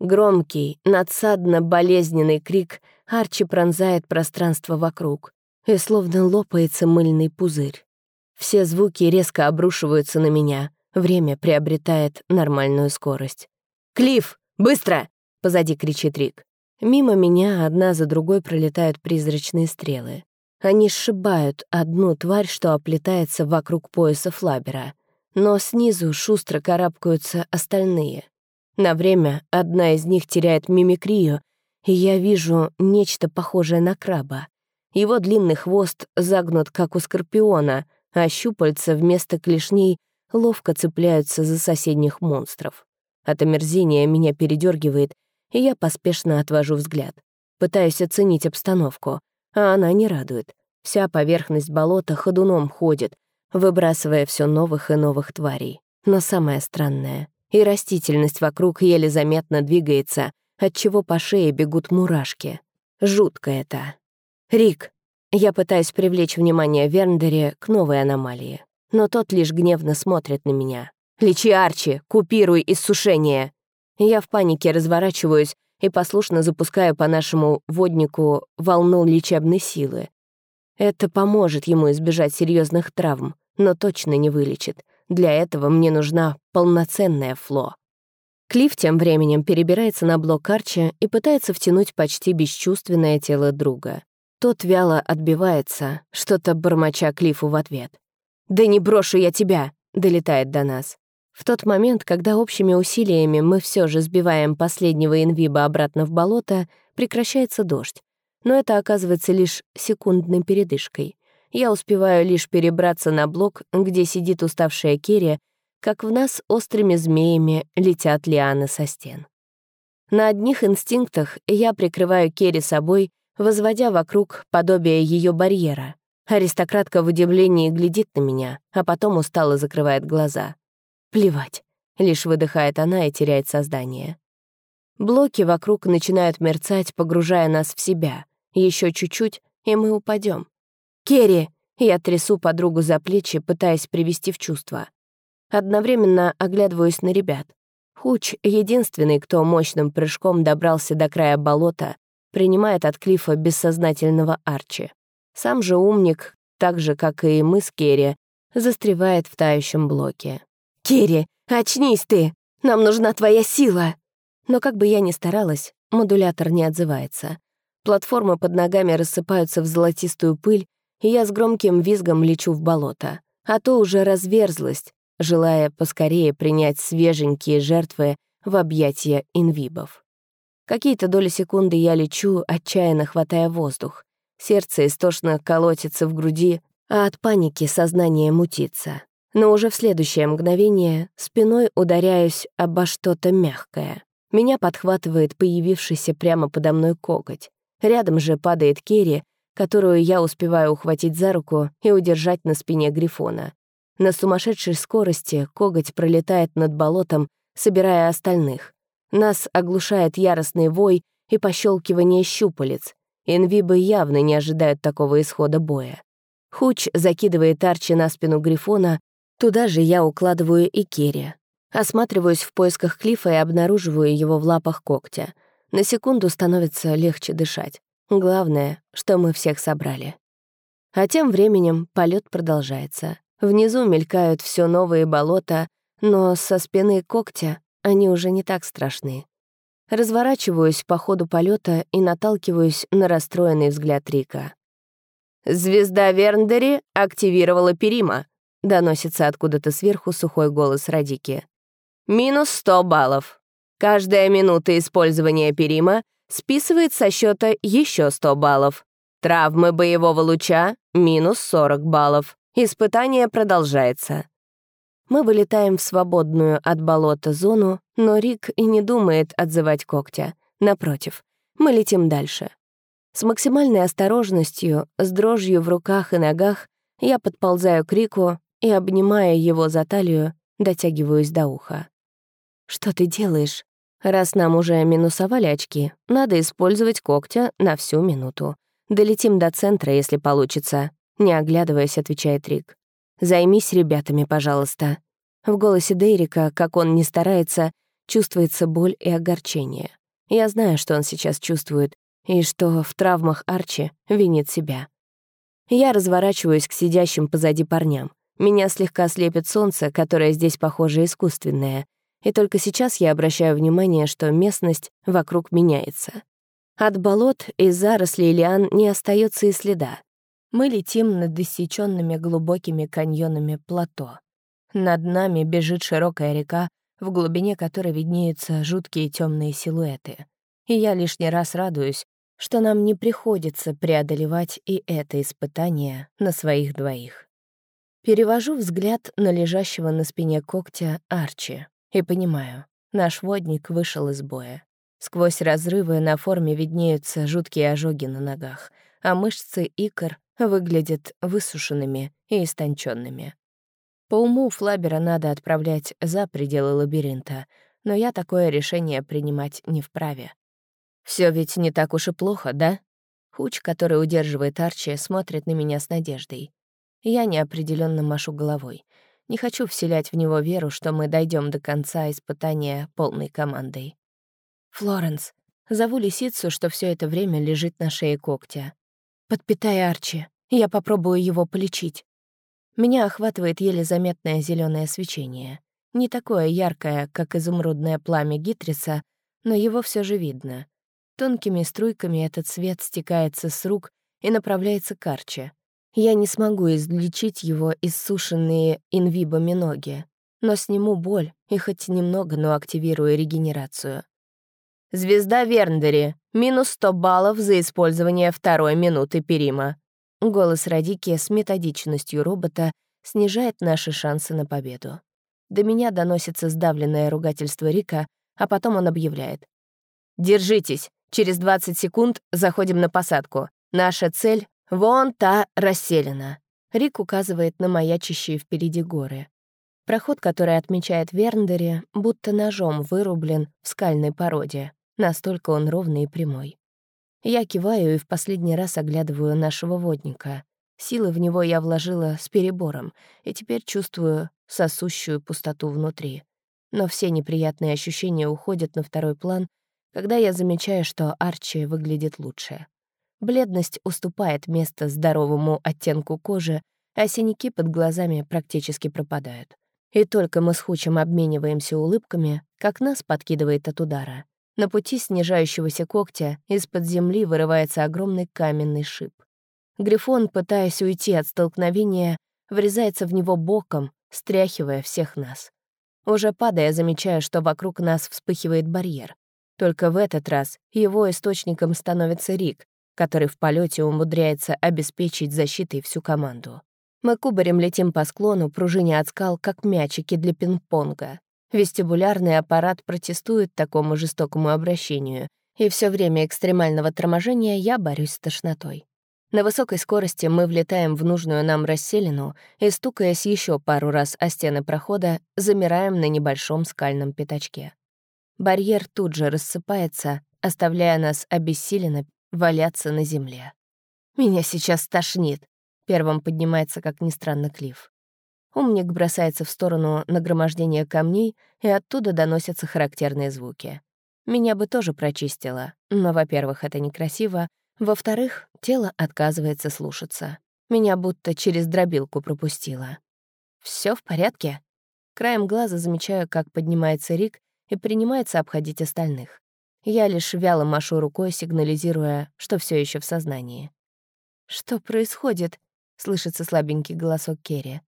Громкий, надсадно-болезненный крик Арчи пронзает пространство вокруг, и словно лопается мыльный пузырь. Все звуки резко обрушиваются на меня, время приобретает нормальную скорость. «Клифф, быстро!» — позади кричит Рик. Мимо меня одна за другой пролетают призрачные стрелы. Они сшибают одну тварь, что оплетается вокруг пояса Флабера, но снизу шустро карабкаются остальные. На время одна из них теряет мимикрию, и я вижу нечто похожее на краба. Его длинный хвост загнут, как у скорпиона, а щупальца вместо клешней ловко цепляются за соседних монстров. От омерзения меня передергивает, и я поспешно отвожу взгляд. Пытаюсь оценить обстановку, а она не радует. Вся поверхность болота ходуном ходит, выбрасывая все новых и новых тварей. Но самое странное — и растительность вокруг еле заметно двигается, отчего по шее бегут мурашки. Жутко это. «Рик!» Я пытаюсь привлечь внимание Верндере к новой аномалии, но тот лишь гневно смотрит на меня. «Лечи Арчи! Купируй иссушение!» Я в панике разворачиваюсь и послушно запускаю по нашему воднику волну лечебной силы. Это поможет ему избежать серьезных травм, но точно не вылечит. Для этого мне нужна полноценная фло. Клифф тем временем перебирается на блок Арчи и пытается втянуть почти бесчувственное тело друга. Тот вяло отбивается, что-то бормоча Клиффу в ответ. «Да не брошу я тебя!» — долетает до нас. В тот момент, когда общими усилиями мы все же сбиваем последнего инвиба обратно в болото, прекращается дождь. Но это оказывается лишь секундной передышкой. Я успеваю лишь перебраться на блок, где сидит уставшая Керри, как в нас острыми змеями летят лианы со стен. На одних инстинктах я прикрываю Керри собой, возводя вокруг подобие ее барьера. Аристократка в удивлении глядит на меня, а потом устало закрывает глаза. Плевать. Лишь выдыхает она и теряет сознание. Блоки вокруг начинают мерцать, погружая нас в себя. Еще чуть-чуть, и мы упадем. «Керри!» Я трясу подругу за плечи, пытаясь привести в чувство. Одновременно оглядываюсь на ребят. Хуч, единственный, кто мощным прыжком добрался до края болота, принимает от Клифа бессознательного Арчи. Сам же умник, так же, как и мы с Керри, застревает в тающем блоке. «Керри, очнись ты! Нам нужна твоя сила!» Но как бы я ни старалась, модулятор не отзывается. Платформы под ногами рассыпаются в золотистую пыль, и я с громким визгом лечу в болото. А то уже разверзлась, желая поскорее принять свеженькие жертвы в объятия инвибов. Какие-то доли секунды я лечу, отчаянно хватая воздух. Сердце истошно колотится в груди, а от паники сознание мутится но уже в следующее мгновение спиной ударяюсь обо что-то мягкое. Меня подхватывает появившийся прямо подо мной коготь. Рядом же падает Керри, которую я успеваю ухватить за руку и удержать на спине Грифона. На сумасшедшей скорости коготь пролетает над болотом, собирая остальных. Нас оглушает яростный вой и пощелкивание щупалец. Инвибы явно не ожидают такого исхода боя. Хуч закидывает Арчи на спину Грифона, Туда же я укладываю и Керри. Осматриваюсь в поисках Клифа и обнаруживаю его в лапах когтя. На секунду становится легче дышать. Главное, что мы всех собрали. А тем временем полет продолжается. Внизу мелькают все новые болота, но со спины когтя они уже не так страшны. Разворачиваюсь по ходу полета и наталкиваюсь на расстроенный взгляд Рика. «Звезда Верндери активировала Перима», Доносится откуда-то сверху сухой голос Радики. «Минус 100 баллов. Каждая минута использования перима списывает со счета еще 100 баллов. Травмы боевого луча — минус 40 баллов. Испытание продолжается». Мы вылетаем в свободную от болота зону, но Рик и не думает отзывать когтя. Напротив, мы летим дальше. С максимальной осторожностью, с дрожью в руках и ногах, я подползаю к Рику и, обнимая его за талию, дотягиваюсь до уха. «Что ты делаешь? Раз нам уже минусовали очки, надо использовать когтя на всю минуту. Долетим до центра, если получится», — не оглядываясь, отвечает Рик. «Займись ребятами, пожалуйста». В голосе Дейрика, как он не старается, чувствуется боль и огорчение. Я знаю, что он сейчас чувствует, и что в травмах Арчи винит себя. Я разворачиваюсь к сидящим позади парням. Меня слегка слепит солнце, которое здесь, похоже, искусственное, и только сейчас я обращаю внимание, что местность вокруг меняется. От болот и зарослей лиан не остается и следа. Мы летим над иссеченными глубокими каньонами плато. Над нами бежит широкая река, в глубине которой виднеются жуткие темные силуэты. И я лишний раз радуюсь, что нам не приходится преодолевать и это испытание на своих двоих. Перевожу взгляд на лежащего на спине когтя Арчи и понимаю, наш водник вышел из боя. Сквозь разрывы на форме виднеются жуткие ожоги на ногах, а мышцы икр выглядят высушенными и истонченными. По уму Флабера надо отправлять за пределы лабиринта, но я такое решение принимать не вправе. Все ведь не так уж и плохо, да? Хуч, который удерживает Арчи, смотрит на меня с надеждой. Я неопределенно машу головой. Не хочу вселять в него веру, что мы дойдем до конца испытания полной командой. «Флоренс, зову лисицу, что все это время лежит на шее когтя. Подпитай Арчи, я попробую его полечить». Меня охватывает еле заметное зеленое свечение. Не такое яркое, как изумрудное пламя Гитриса, но его все же видно. Тонкими струйками этот свет стекается с рук и направляется к Арчи. Я не смогу излечить его иссушенные инвибами ноги, но сниму боль и хоть немного, но активирую регенерацию. Звезда Верндери. Минус 100 баллов за использование второй минуты Перима. Голос Радики с методичностью робота снижает наши шансы на победу. До меня доносится сдавленное ругательство Рика, а потом он объявляет. «Держитесь. Через 20 секунд заходим на посадку. Наша цель — вон та расселена». Рик указывает на маячащие впереди горы. Проход, который отмечает Верндере, будто ножом вырублен в скальной породе. Настолько он ровный и прямой. Я киваю и в последний раз оглядываю нашего водника. Силы в него я вложила с перебором, и теперь чувствую сосущую пустоту внутри. Но все неприятные ощущения уходят на второй план, когда я замечаю, что Арчи выглядит лучше. Бледность уступает место здоровому оттенку кожи, а синяки под глазами практически пропадают. И только мы с Хучем обмениваемся улыбками, как нас подкидывает от удара. На пути снижающегося когтя из-под земли вырывается огромный каменный шип. Грифон, пытаясь уйти от столкновения, врезается в него боком, стряхивая всех нас. Уже падая, замечаю, что вокруг нас вспыхивает барьер. Только в этот раз его источником становится Рик, который в полете умудряется обеспечить защитой всю команду. Мы кубарем летим по склону, пружине от скал, как мячики для пинг-понга. Вестибулярный аппарат протестует такому жестокому обращению, и все время экстремального торможения я борюсь с тошнотой. На высокой скорости мы влетаем в нужную нам расселину и, стукаясь еще пару раз о стены прохода, замираем на небольшом скальном пятачке. Барьер тут же рассыпается, оставляя нас обессиленно валяться на земле. «Меня сейчас тошнит», — первым поднимается, как ни странно, Клифф. Умник бросается в сторону нагромождения камней, и оттуда доносятся характерные звуки. Меня бы тоже прочистило, но, во-первых, это некрасиво, во-вторых, тело отказывается слушаться. Меня будто через дробилку пропустило. Все в порядке?» Краем глаза замечаю, как поднимается Рик и принимается обходить остальных. Я лишь вяло машу рукой, сигнализируя, что все еще в сознании. «Что происходит?» — слышится слабенький голосок Керри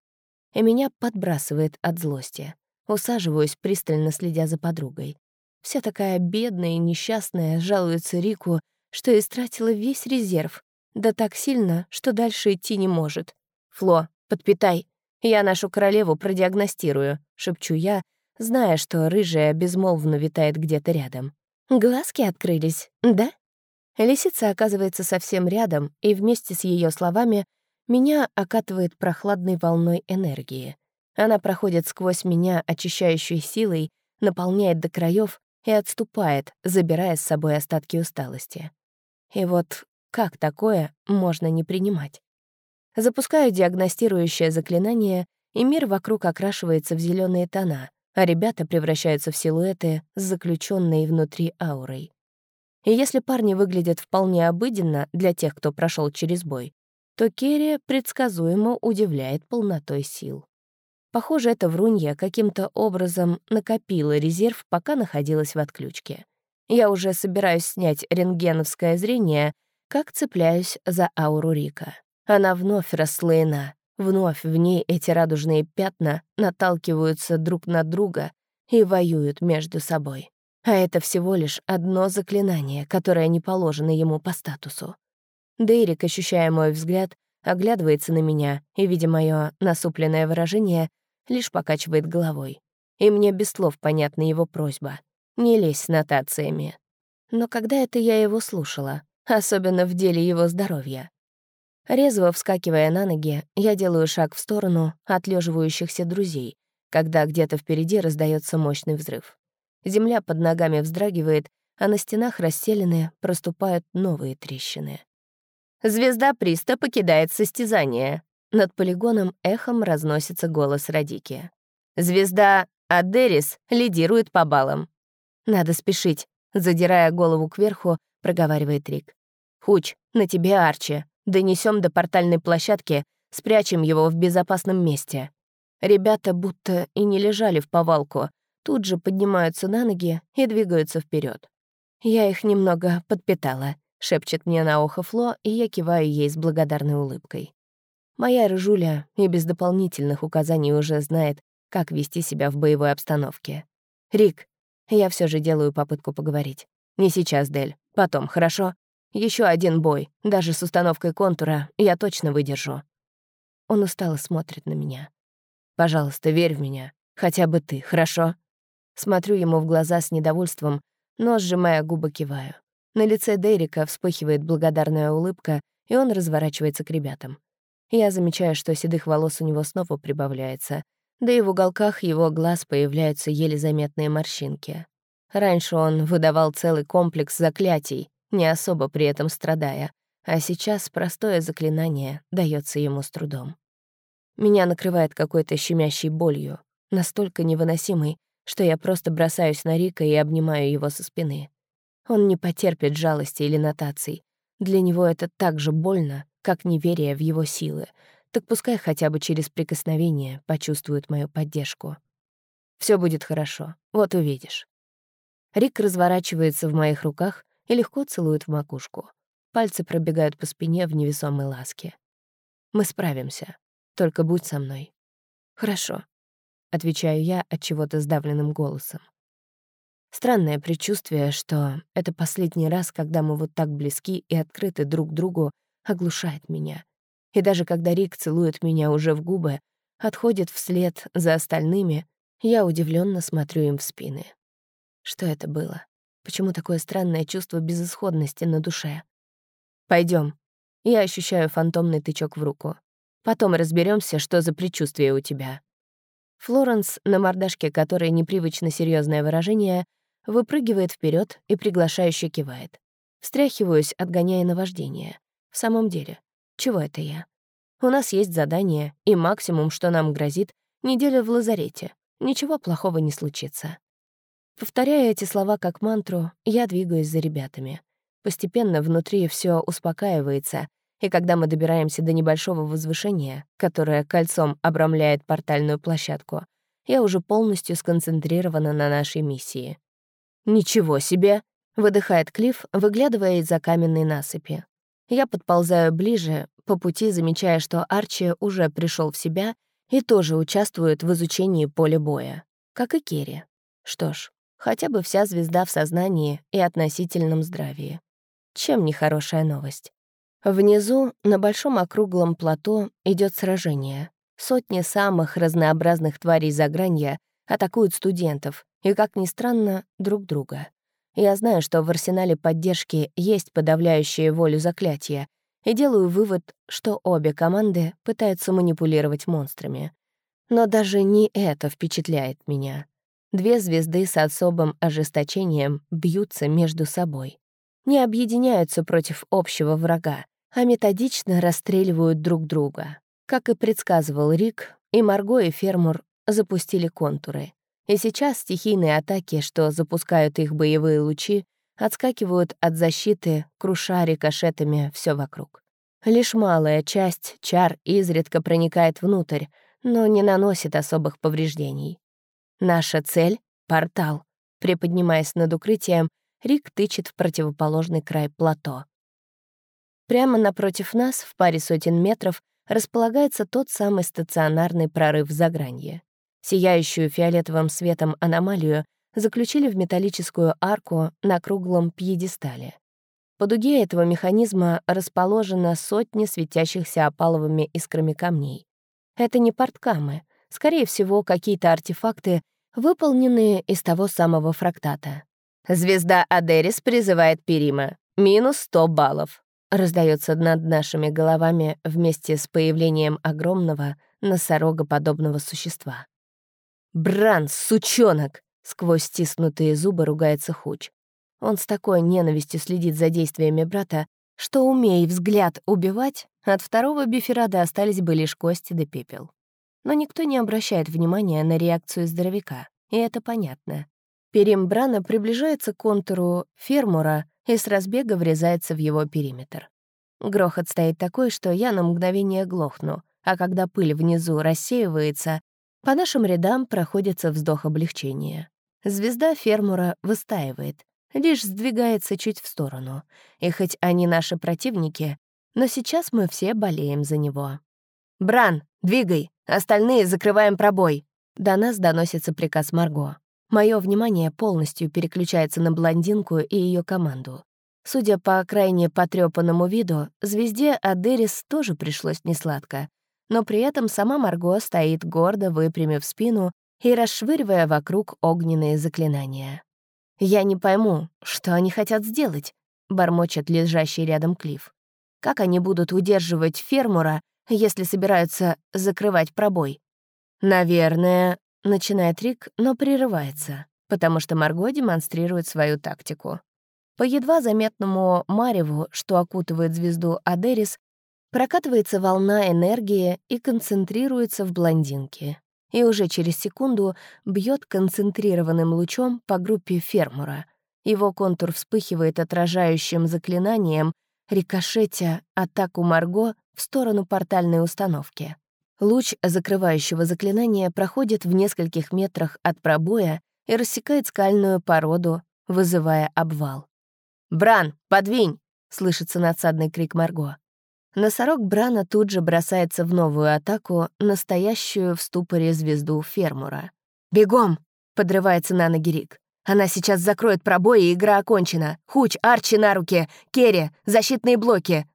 и меня подбрасывает от злости. Усаживаюсь, пристально следя за подругой. Вся такая бедная и несчастная жалуется Рику, что истратила весь резерв, да так сильно, что дальше идти не может. «Фло, подпитай. Я нашу королеву продиагностирую», — шепчу я, зная, что рыжая безмолвно витает где-то рядом. Глазки открылись, да? Лисица оказывается совсем рядом, и вместе с ее словами меня окатывает прохладной волной энергии. Она проходит сквозь меня очищающей силой, наполняет до краев и отступает, забирая с собой остатки усталости. И вот как такое можно не принимать? Запускаю диагностирующее заклинание, и мир вокруг окрашивается в зеленые тона, а ребята превращаются в силуэты с заключенной внутри аурой. И если парни выглядят вполне обыденно для тех, кто прошел через бой, то Керри предсказуемо удивляет полнотой сил. Похоже, эта врунья каким-то образом накопила резерв, пока находилась в отключке. Я уже собираюсь снять рентгеновское зрение, как цепляюсь за ауру Рика. Она вновь расслоена, вновь в ней эти радужные пятна наталкиваются друг на друга и воюют между собой. А это всего лишь одно заклинание, которое не положено ему по статусу. Дейрик, ощущая мой взгляд, оглядывается на меня и, видя мое насупленное выражение, лишь покачивает головой. И мне без слов понятна его просьба — не лезь с нотациями. Но когда это я его слушала, особенно в деле его здоровья? Резво вскакивая на ноги, я делаю шаг в сторону отлеживающихся друзей, когда где-то впереди раздается мощный взрыв. Земля под ногами вздрагивает, а на стенах расселены проступают новые трещины. Звезда Приста покидает состязание. Над полигоном эхом разносится голос Радики. Звезда Адерис лидирует по баллам. Надо спешить, задирая голову кверху, проговаривает Рик. Хуч, на тебе Арчи. Донесем до портальной площадки, спрячем его в безопасном месте. Ребята будто и не лежали в повалку, тут же поднимаются на ноги и двигаются вперед. Я их немного подпитала, шепчет мне на ухо Фло, и я киваю ей с благодарной улыбкой. Моя рыжуля и без дополнительных указаний уже знает, как вести себя в боевой обстановке. «Рик, я все же делаю попытку поговорить. Не сейчас, Дель, потом, хорошо? Еще один бой, даже с установкой контура, я точно выдержу». Он устало смотрит на меня. «Пожалуйста, верь в меня. Хотя бы ты, хорошо?» Смотрю ему в глаза с недовольством, но, сжимая губы, киваю. На лице Дерека вспыхивает благодарная улыбка, и он разворачивается к ребятам. Я замечаю, что седых волос у него снова прибавляется, да и в уголках его глаз появляются еле заметные морщинки. Раньше он выдавал целый комплекс заклятий, не особо при этом страдая, а сейчас простое заклинание дается ему с трудом. Меня накрывает какой-то щемящей болью, настолько невыносимой, что я просто бросаюсь на Рика и обнимаю его со спины. Он не потерпит жалости или нотаций. Для него это так же больно, как неверие в его силы. Так пускай хотя бы через прикосновение почувствует мою поддержку. Все будет хорошо, вот увидишь. Рик разворачивается в моих руках и легко целует в макушку. Пальцы пробегают по спине в невесомой ласке. Мы справимся. Только будь со мной. Хорошо, отвечаю я от чего-то сдавленным голосом. Странное предчувствие, что это последний раз, когда мы вот так близки и открыты друг другу, оглушает меня. И даже когда Рик целует меня уже в губы, отходит вслед за остальными, я удивленно смотрю им в спины. Что это было? Почему такое странное чувство безысходности на душе? Пойдем. Я ощущаю фантомный тычок в руку. Потом разберемся, что за предчувствие у тебя. Флоренс, на мордашке которой непривычно серьезное выражение, выпрыгивает вперед и приглашающе кивает. Встряхиваюсь, отгоняя наваждение. В самом деле, чего это я? У нас есть задание, и максимум, что нам грозит, неделя в лазарете. Ничего плохого не случится. Повторяя эти слова как мантру, я двигаюсь за ребятами. Постепенно внутри все успокаивается, и когда мы добираемся до небольшого возвышения, которое кольцом обрамляет портальную площадку, я уже полностью сконцентрирована на нашей миссии. «Ничего себе!» — выдыхает Клифф, выглядывая из-за каменной насыпи. Я подползаю ближе, по пути замечая, что Арчи уже пришел в себя и тоже участвует в изучении поля боя, как и Керри. Что ж, хотя бы вся звезда в сознании и относительном здравии. Чем не хорошая новость? Внизу, на большом округлом плато, идет сражение. Сотни самых разнообразных тварей загранья атакуют студентов, и, как ни странно, друг друга. Я знаю, что в арсенале поддержки есть подавляющие волю заклятия, и делаю вывод, что обе команды пытаются манипулировать монстрами. Но даже не это впечатляет меня. Две звезды с особым ожесточением бьются между собой. Не объединяются против общего врага, а методично расстреливают друг друга. Как и предсказывал Рик, и Марго, и Фермур запустили контуры. И сейчас стихийные атаки, что запускают их боевые лучи, отскакивают от защиты, круша рикошетами все вокруг. Лишь малая часть чар изредка проникает внутрь, но не наносит особых повреждений. Наша цель — портал. Приподнимаясь над укрытием, Рик тычет в противоположный край плато. Прямо напротив нас, в паре сотен метров, располагается тот самый стационарный прорыв загранья. Сияющую фиолетовым светом аномалию заключили в металлическую арку на круглом пьедестале. По дуге этого механизма расположено сотни светящихся опаловыми искрами камней. Это не порткамы, скорее всего, какие-то артефакты, выполненные из того самого фрактата. «Звезда Адерис призывает Перима. Минус 100 баллов», раздается над нашими головами вместе с появлением огромного носорогоподобного существа. «Бран, сучонок!» — сквозь стиснутые зубы ругается Хуч. Он с такой ненавистью следит за действиями брата, что, умея взгляд убивать, от второго биферада остались бы лишь кости да пепел. Но никто не обращает внимания на реакцию здоровяка, и это понятно. Перим Брана приближается к контуру фермура и с разбега врезается в его периметр. Грохот стоит такой, что я на мгновение глохну, а когда пыль внизу рассеивается, по нашим рядам проходится вздох облегчения. Звезда фермура выстаивает, лишь сдвигается чуть в сторону. И хоть они наши противники, но сейчас мы все болеем за него. «Бран, двигай! Остальные закрываем пробой!» До нас доносится приказ Марго. Мое внимание полностью переключается на блондинку и ее команду. Судя по крайне потрепанному виду, звезде Адерис тоже пришлось несладко. Но при этом сама Марго стоит гордо, выпрямив спину и расшвыривая вокруг огненные заклинания. «Я не пойму, что они хотят сделать», — бормочет лежащий рядом Клифф. «Как они будут удерживать фермура, если собираются закрывать пробой?» «Наверное», — начинает Рик, но прерывается, потому что Марго демонстрирует свою тактику. По едва заметному мареву, что окутывает звезду Адерис, прокатывается волна энергии и концентрируется в блондинке и уже через секунду бьет концентрированным лучом по группе фермура. Его контур вспыхивает отражающим заклинанием, рикошетя атаку Марго в сторону портальной установки. Луч закрывающего заклинания проходит в нескольких метрах от пробоя и рассекает скальную породу, вызывая обвал. «Бран, подвинь!» — слышится надсадный крик Марго. Носорог Брана тут же бросается в новую атаку, настоящую в ступоре звезду фермура. «Бегом!» — подрывается на ноги Рик. «Она сейчас закроет пробой, и игра окончена. Хуч, Арчи на руки, Керри, защитные блоки.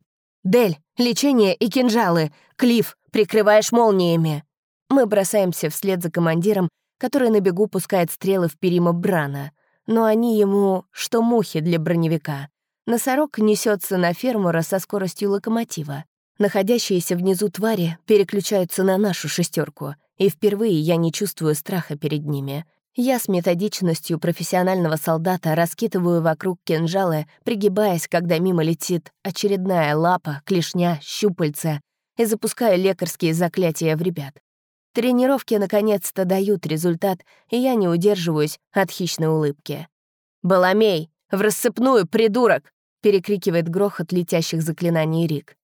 Дель, лечение и кинжалы. Клифф, прикрываешь молниями». Мы бросаемся вслед за командиром, который на бегу пускает стрелы в перима Брана. Но они ему что мухи для броневика. Носорог несется на фермура со скоростью локомотива. Находящиеся внизу твари переключаются на нашу шестерку, и впервые я не чувствую страха перед ними. Я с методичностью профессионального солдата раскидываю вокруг кинжалы, пригибаясь, когда мимо летит очередная лапа, клешня, щупальца, и запускаю лекарские заклятия в ребят. Тренировки наконец-то дают результат, и я не удерживаюсь от хищной улыбки. «Баламей, «В рассыпную, придурок!» — перекрикивает грохот летящих заклинаний Рик.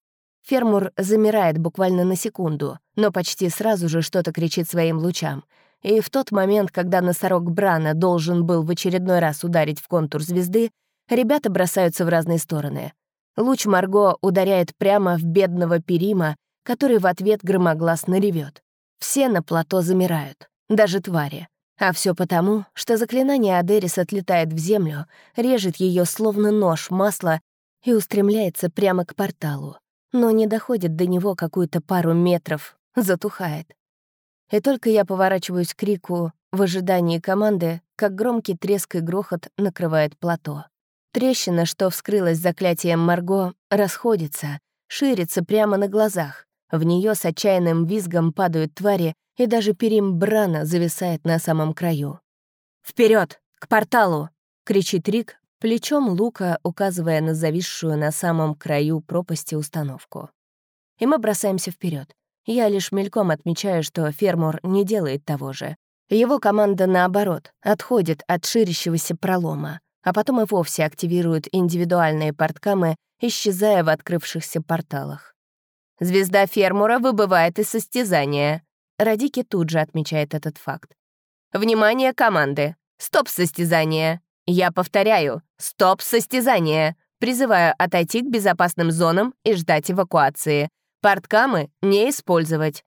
Фермур замирает буквально на секунду, но почти сразу же что-то кричит своим лучам. И в тот момент, когда носорог Брана должен был в очередной раз ударить в контур звезды, ребята бросаются в разные стороны. Луч Марго ударяет прямо в бедного Перима, который в ответ громогласно ревет. Все на плато замирают, даже твари. А все потому, что заклинание Адерис отлетает в землю, режет ее словно нож масла и устремляется прямо к порталу, но не доходит до него какую-то пару метров, затухает. И только я поворачиваюсь к Рику в ожидании команды, как громкий треск и грохот накрывает плато. Трещина, что вскрылась заклятием Марго, расходится, ширится прямо на глазах. В нее с отчаянным визгом падают твари, и даже перим Брана зависает на самом краю. Вперед, К порталу!» — кричит Рик, плечом лука указывая на зависшую на самом краю пропасти установку. И мы бросаемся вперед. Я лишь мельком отмечаю, что фермур не делает того же. Его команда, наоборот, отходит от ширящегося пролома, а потом и вовсе активирует индивидуальные порткамы, исчезая в открывшихся порталах. «Звезда фермура выбывает из состязания», Радики тут же отмечает этот факт. «Внимание, команды! Стоп состязание! Я повторяю, стоп состязание. Призываю отойти к безопасным зонам и ждать эвакуации. Порткамы не использовать.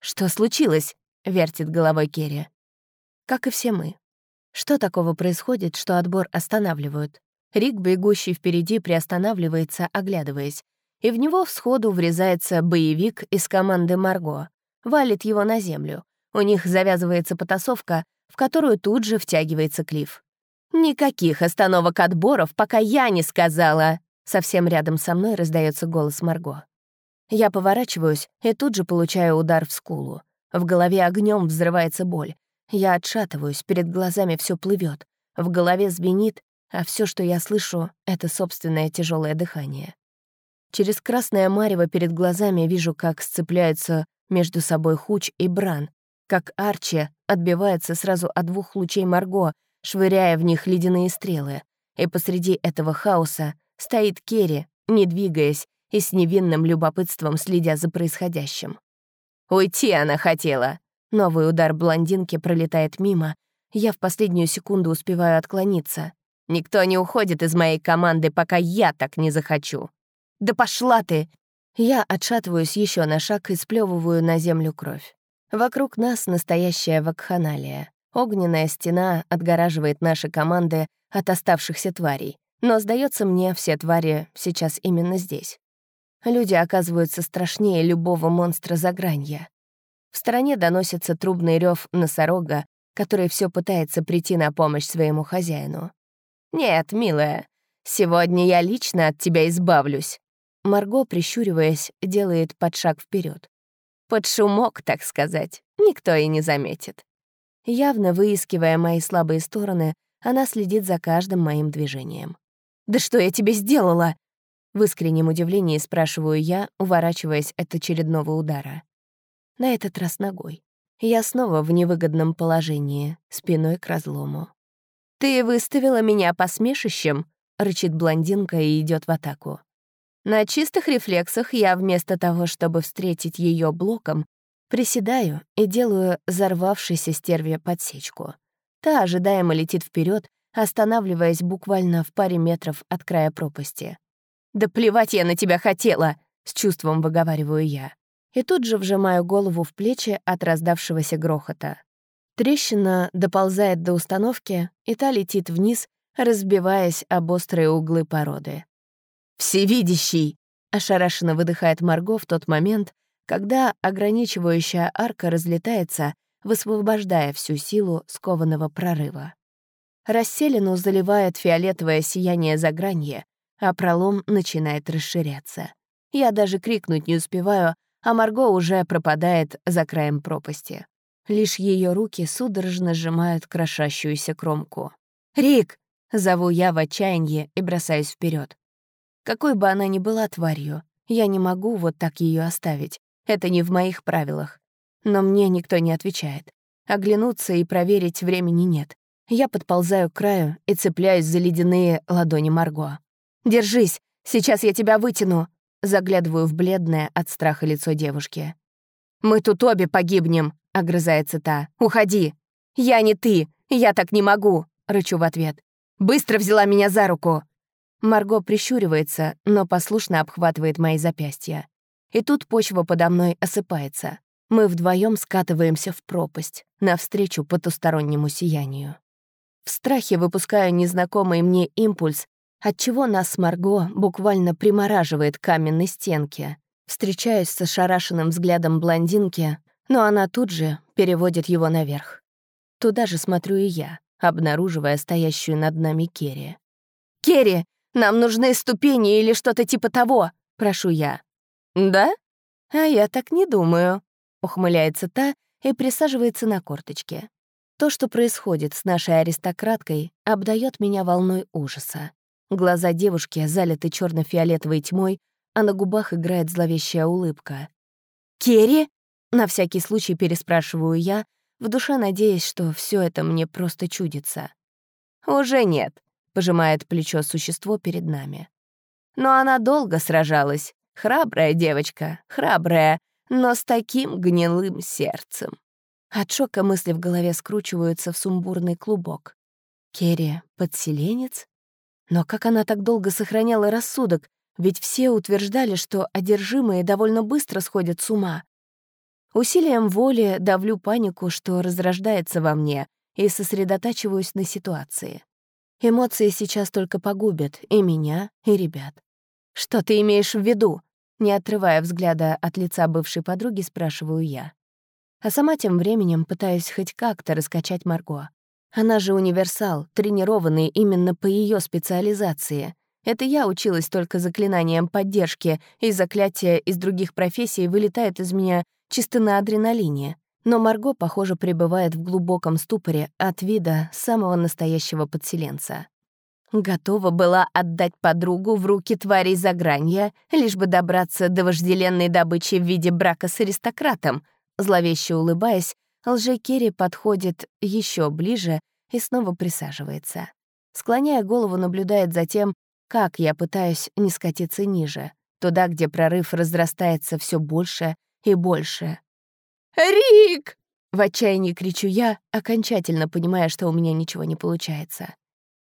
Что случилось? Вертит головой Керри. Как и все мы. Что такого происходит, что отбор останавливают? Рик, бегущий впереди, приостанавливается, оглядываясь, и в него всходу врезается боевик из команды Марго, валит его на землю. У них завязывается потасовка, в которую тут же втягивается Клифф. «Никаких остановок отборов, пока я не сказала!» Совсем рядом со мной раздается голос Марго. Я поворачиваюсь и тут же получаю удар в скулу. В голове огнем взрывается боль. Я отшатываюсь, перед глазами все плывет. В голове звенит, а все, что я слышу, — это собственное тяжелое дыхание. Через красное марево перед глазами вижу, как сцепляются между собой Хуч и Бран, как Арчи отбивается сразу от двух лучей Марго, швыряя в них ледяные стрелы, и посреди этого хаоса стоит Керри, не двигаясь и с невинным любопытством следя за происходящим. Уйти она хотела. Новый удар блондинки пролетает мимо. Я в последнюю секунду успеваю отклониться. Никто не уходит из моей команды, пока я так не захочу. «Да пошла ты!» Я отшатываюсь еще на шаг и сплевываю на землю кровь. Вокруг нас настоящая вакханалия. Огненная стена отгораживает наши команды от оставшихся тварей. Но, сдается мне, все твари сейчас именно здесь. Люди оказываются страшнее любого монстра загранья. В стороне доносится трубный рев носорога, который все пытается прийти на помощь своему хозяину. «Нет, милая, сегодня я лично от тебя избавлюсь», Марго, прищуриваясь, делает подшаг вперед. Под шумок, так сказать, никто и не заметит. Явно выискивая мои слабые стороны, она следит за каждым моим движением. «Да что я тебе сделала?» В искреннем удивлении спрашиваю я, уворачиваясь от очередного удара. На этот раз ногой. Я снова в невыгодном положении, спиной к разлому. «Ты выставила меня посмешищем?» — рычит блондинка и идет в атаку. На чистых рефлексах я вместо того, чтобы встретить ее блоком, приседаю и делаю взорвавшейся стерве подсечку. Та ожидаемо летит вперед, останавливаясь буквально в паре метров от края пропасти. «Да плевать я на тебя хотела!» — с чувством выговариваю я. И тут же вжимаю голову в плечи от раздавшегося грохота. Трещина доползает до установки, и та летит вниз, разбиваясь об острые углы породы. «Всевидящий!» — ошарашенно выдыхает Марго в тот момент, когда ограничивающая арка разлетается, высвобождая всю силу скованного прорыва. Расселину заливает фиолетовое сияние загранья, а пролом начинает расширяться. Я даже крикнуть не успеваю, а Марго уже пропадает за краем пропасти. Лишь ее руки судорожно сжимают крошащуюся кромку. «Рик!» — зову я в отчаянии и бросаюсь вперед. Какой бы она ни была тварью, я не могу вот так ее оставить. Это не в моих правилах. Но мне никто не отвечает. Оглянуться и проверить времени нет. Я подползаю к краю и цепляюсь за ледяные ладони Марго. «Держись, сейчас я тебя вытяну!» Заглядываю в бледное от страха лицо девушки. «Мы тут обе погибнем!» — огрызается та. «Уходи!» «Я не ты! Я так не могу!» — рычу в ответ. «Быстро взяла меня за руку!» Марго прищуривается, но послушно обхватывает мои запястья. И тут почва подо мной осыпается. Мы вдвоем скатываемся в пропасть, навстречу потустороннему сиянию. В страхе выпускаю незнакомый мне импульс, отчего нас Марго буквально примораживает к каменной стенке. Встречаюсь с ошарашенным взглядом блондинки, но она тут же переводит его наверх. Туда же смотрю и я, обнаруживая стоящую над нами Керри. «Керри, нам нужны ступени или что-то типа того», — прошу я. «Да? А я так не думаю», — ухмыляется та и присаживается на корточке. То, что происходит с нашей аристократкой, обдает меня волной ужаса. Глаза девушки залиты черно фиолетовой тьмой, а на губах играет зловещая улыбка. «Керри?» — на всякий случай переспрашиваю я, в душе надеясь, что все это мне просто чудится. «Уже нет», пожимает плечо существо перед нами. Но она долго сражалась. Храбрая девочка, храбрая, но с таким гнилым сердцем. От шока мысли в голове скручиваются в сумбурный клубок. Керри — подселенец? Но как она так долго сохраняла рассудок? Ведь все утверждали, что одержимые довольно быстро сходят с ума. Усилием воли давлю панику, что разрождается во мне, и сосредотачиваюсь на ситуации. Эмоции сейчас только погубят и меня, и ребят. «Что ты имеешь в виду?» Не отрывая взгляда от лица бывшей подруги, спрашиваю я. А сама тем временем пытаюсь хоть как-то раскачать Марго. Она же универсал, тренированный именно по ее специализации. Это я училась только заклинаниям поддержки, и заклятия из других профессий вылетают из меня чисто на адреналине. Но Марго, похоже, пребывает в глубоком ступоре от вида самого настоящего подселенца. Готова была отдать подругу в руки тварей загранья, лишь бы добраться до вожделенной добычи в виде брака с аристократом. Зловеще улыбаясь, лже-Керри подходит еще ближе и снова присаживается. Склоняя голову, наблюдает за тем, как я пытаюсь не скатиться ниже, туда, где прорыв разрастается все больше и больше. «Рик!» — в отчаянии кричу я, окончательно понимая, что у меня ничего не получается.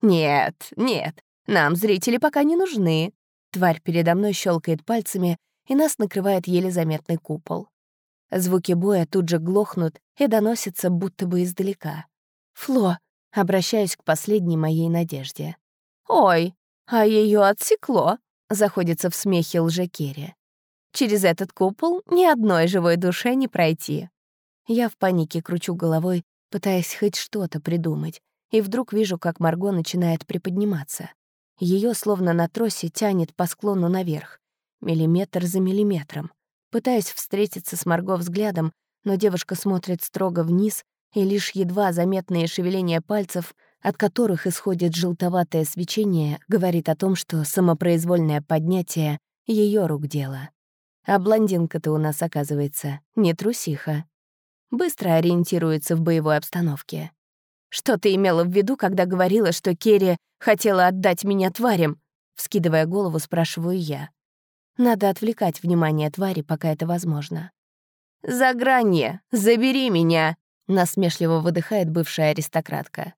«Нет, нет, нам зрители пока не нужны». Тварь передо мной щелкает пальцами, и нас накрывает еле заметный купол. Звуки боя тут же глохнут и доносятся будто бы издалека. «Фло!» — обращаюсь к последней моей надежде. «Ой, а ее отсекло!» — заходится в смехе лжекерри. Через этот купол ни одной живой душе не пройти. Я в панике кручу головой, пытаясь хоть что-то придумать, и вдруг вижу, как Марго начинает приподниматься. Ее словно на тросе тянет по склону наверх, миллиметр за миллиметром. Пытаюсь встретиться с Марго взглядом, но девушка смотрит строго вниз, и лишь едва заметные шевеления пальцев, от которых исходит желтоватое свечение, говорит о том, что самопроизвольное поднятие — ее рук дело. А блондинка-то у нас, оказывается, не трусиха. Быстро ориентируется в боевой обстановке. «Что ты имела в виду, когда говорила, что Керри хотела отдать меня тварям?» Вскидывая голову, спрашиваю я. Надо отвлекать внимание твари, пока это возможно. «За гранье! Забери меня!» — насмешливо выдыхает бывшая аристократка.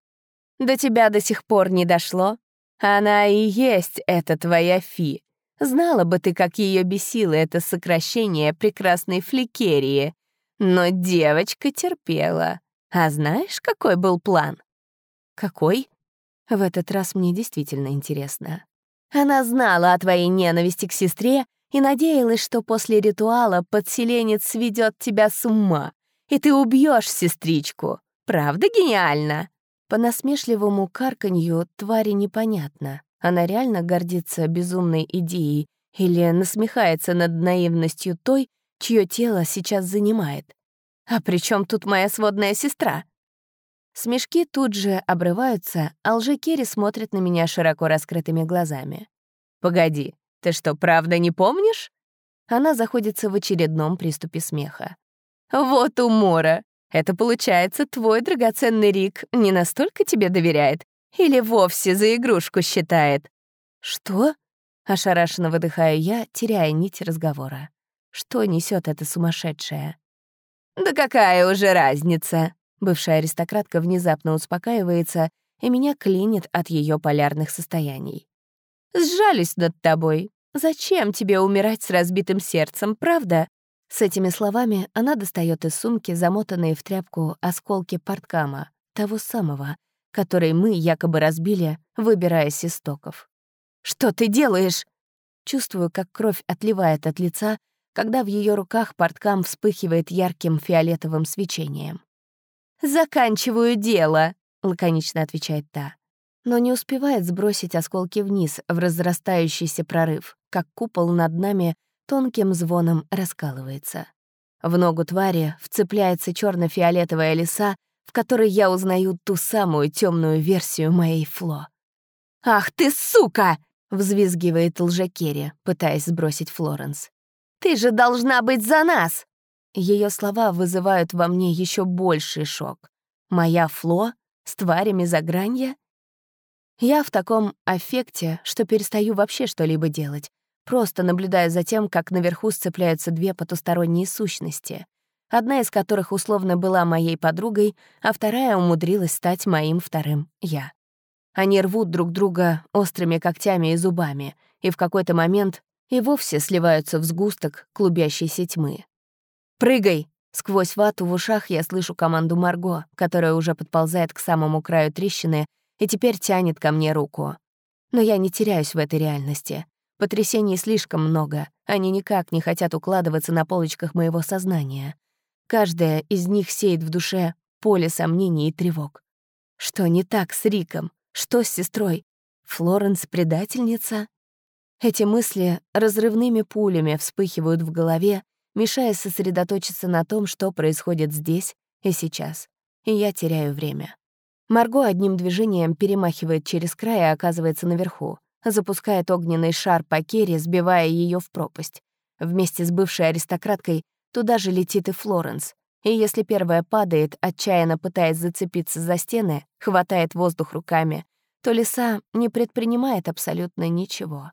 «До тебя до сих пор не дошло? Она и есть эта твоя фи. Знала бы ты, как ее бесило это сокращение прекрасной фликерии. Но девочка терпела. А знаешь, какой был план? Какой? В этот раз мне действительно интересно. Она знала о твоей ненависти к сестре и надеялась, что после ритуала подселенец сведет тебя с ума, и ты убьешь сестричку. Правда гениально? По насмешливому карканью твари непонятно. Она реально гордится безумной идеей или насмехается над наивностью той, чье тело сейчас занимает. А при чем тут моя сводная сестра? Смешки тут же обрываются, а лжекерри смотрит на меня широко раскрытыми глазами. «Погоди, ты что, правда не помнишь?» Она заходится в очередном приступе смеха. «Вот умора! Это, получается, твой драгоценный Рик не настолько тебе доверяет, или вовсе за игрушку считает. «Что?» — ошарашенно выдыхаю я, теряя нить разговора. «Что несет эта сумасшедшая?» «Да какая уже разница?» Бывшая аристократка внезапно успокаивается, и меня клинит от ее полярных состояний. «Сжались над тобой. Зачем тебе умирать с разбитым сердцем, правда?» С этими словами она достает из сумки замотанные в тряпку осколки порткама, того самого, который мы якобы разбили, выбираясь из стоков. «Что ты делаешь?» Чувствую, как кровь отливает от лица, когда в ее руках порткам вспыхивает ярким фиолетовым свечением. «Заканчиваю дело», — лаконично отвечает та. Но не успевает сбросить осколки вниз в разрастающийся прорыв, как купол над нами тонким звоном раскалывается. В ногу твари вцепляется черно фиолетовая лиса, в которой я узнаю ту самую темную версию моей Фло. «Ах ты, сука!» — взвизгивает лжекерри, пытаясь сбросить Флоренс. «Ты же должна быть за нас!» Ее слова вызывают во мне еще больший шок. Моя Фло с тварями за гранья? Я в таком аффекте, что перестаю вообще что-либо делать, просто наблюдая за тем, как наверху сцепляются две потусторонние сущности одна из которых условно была моей подругой, а вторая умудрилась стать моим вторым «я». Они рвут друг друга острыми когтями и зубами, и в какой-то момент и вовсе сливаются в сгусток клубящейся тьмы. «Прыгай!» Сквозь вату в ушах я слышу команду Марго, которая уже подползает к самому краю трещины и теперь тянет ко мне руку. Но я не теряюсь в этой реальности. Потрясений слишком много, они никак не хотят укладываться на полочках моего сознания. Каждая из них сеет в душе поле сомнений и тревог. Что не так с Риком? Что с сестрой? Флоренс — предательница? Эти мысли разрывными пулями вспыхивают в голове, мешая сосредоточиться на том, что происходит здесь и сейчас. И я теряю время. Марго одним движением перемахивает через край и оказывается наверху, запускает огненный шар по Керри, сбивая ее в пропасть. Вместе с бывшей аристократкой туда же летит и Флоренс. И если первая падает, отчаянно пытаясь зацепиться за стены, хватает воздух руками, то лиса не предпринимает абсолютно ничего.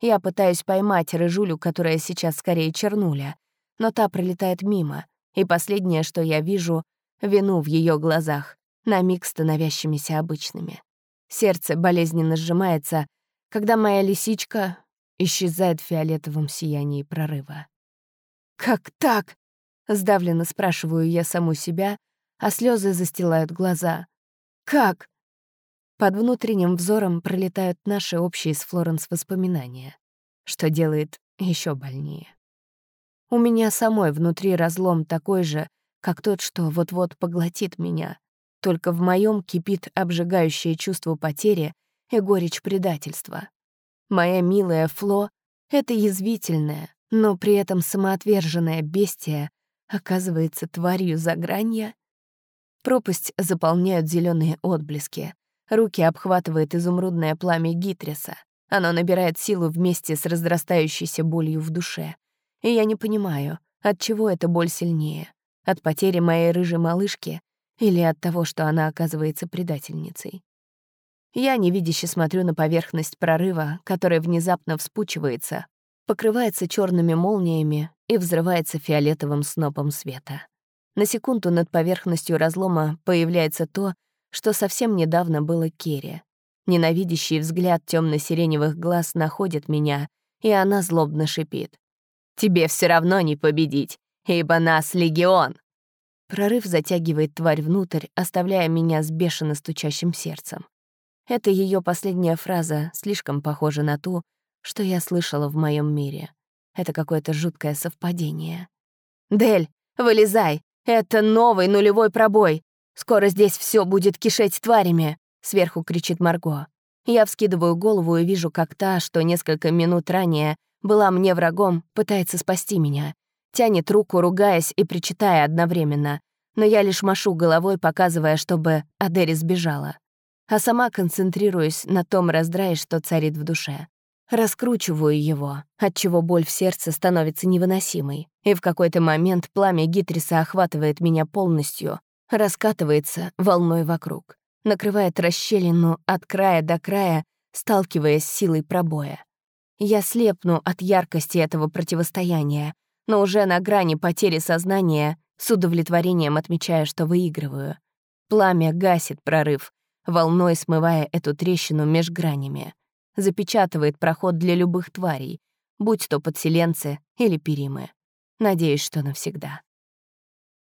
Я пытаюсь поймать рыжулю, которая сейчас скорее чернуля, но та пролетает мимо, и последнее, что я вижу — вину в ее глазах, на миг становящимися обычными. Сердце болезненно сжимается, когда моя лисичка исчезает в фиолетовом сиянии прорыва. «Как так?» — сдавленно спрашиваю я саму себя, а слезы застилают глаза. «Как?» Под внутренним взором пролетают наши общие с Флоренс воспоминания, что делает еще больнее. У меня самой внутри разлом такой же, как тот, что вот-вот поглотит меня, только в моем кипит обжигающее чувство потери и горечь предательства. Моя милая Фло — это язвительная, но при этом самоотверженная бестия оказывается тварью загранья. Пропасть заполняют зеленые отблески. Руки обхватывает изумрудное пламя Гитриса. Оно набирает силу вместе с разрастающейся болью в душе. И я не понимаю, от чего эта боль сильнее. От потери моей рыжей малышки или от того, что она оказывается предательницей. Я невидяще смотрю на поверхность прорыва, которая внезапно вспучивается, покрывается черными молниями и взрывается фиолетовым снопом света. На секунду над поверхностью разлома появляется то, что совсем недавно было Керри. Ненавидящий взгляд темно сиреневых глаз находит меня, и она злобно шипит. «Тебе все равно не победить, ибо нас легион!» Прорыв затягивает тварь внутрь, оставляя меня с бешено стучащим сердцем. Это ее последняя фраза слишком похожа на ту, что я слышала в моем мире. Это какое-то жуткое совпадение. «Дель, вылезай! Это новый нулевой пробой! Скоро здесь все будет кишеть тварями!» — сверху кричит Марго. Я вскидываю голову и вижу, как та, что несколько минут ранее была мне врагом, пытается спасти меня тянет руку, ругаясь и причитая одновременно, но я лишь машу головой, показывая, чтобы Адери сбежала. А сама концентрируюсь на том раздрае, что царит в душе. Раскручиваю его, отчего боль в сердце становится невыносимой, и в какой-то момент пламя Гитриса охватывает меня полностью, раскатывается волной вокруг, накрывает расщелину от края до края, сталкиваясь с силой пробоя. Я слепну от яркости этого противостояния, но уже на грани потери сознания, с удовлетворением отмечая, что выигрываю. Пламя гасит прорыв, волной смывая эту трещину меж гранями. Запечатывает проход для любых тварей, будь то подселенцы или перимы. Надеюсь, что навсегда.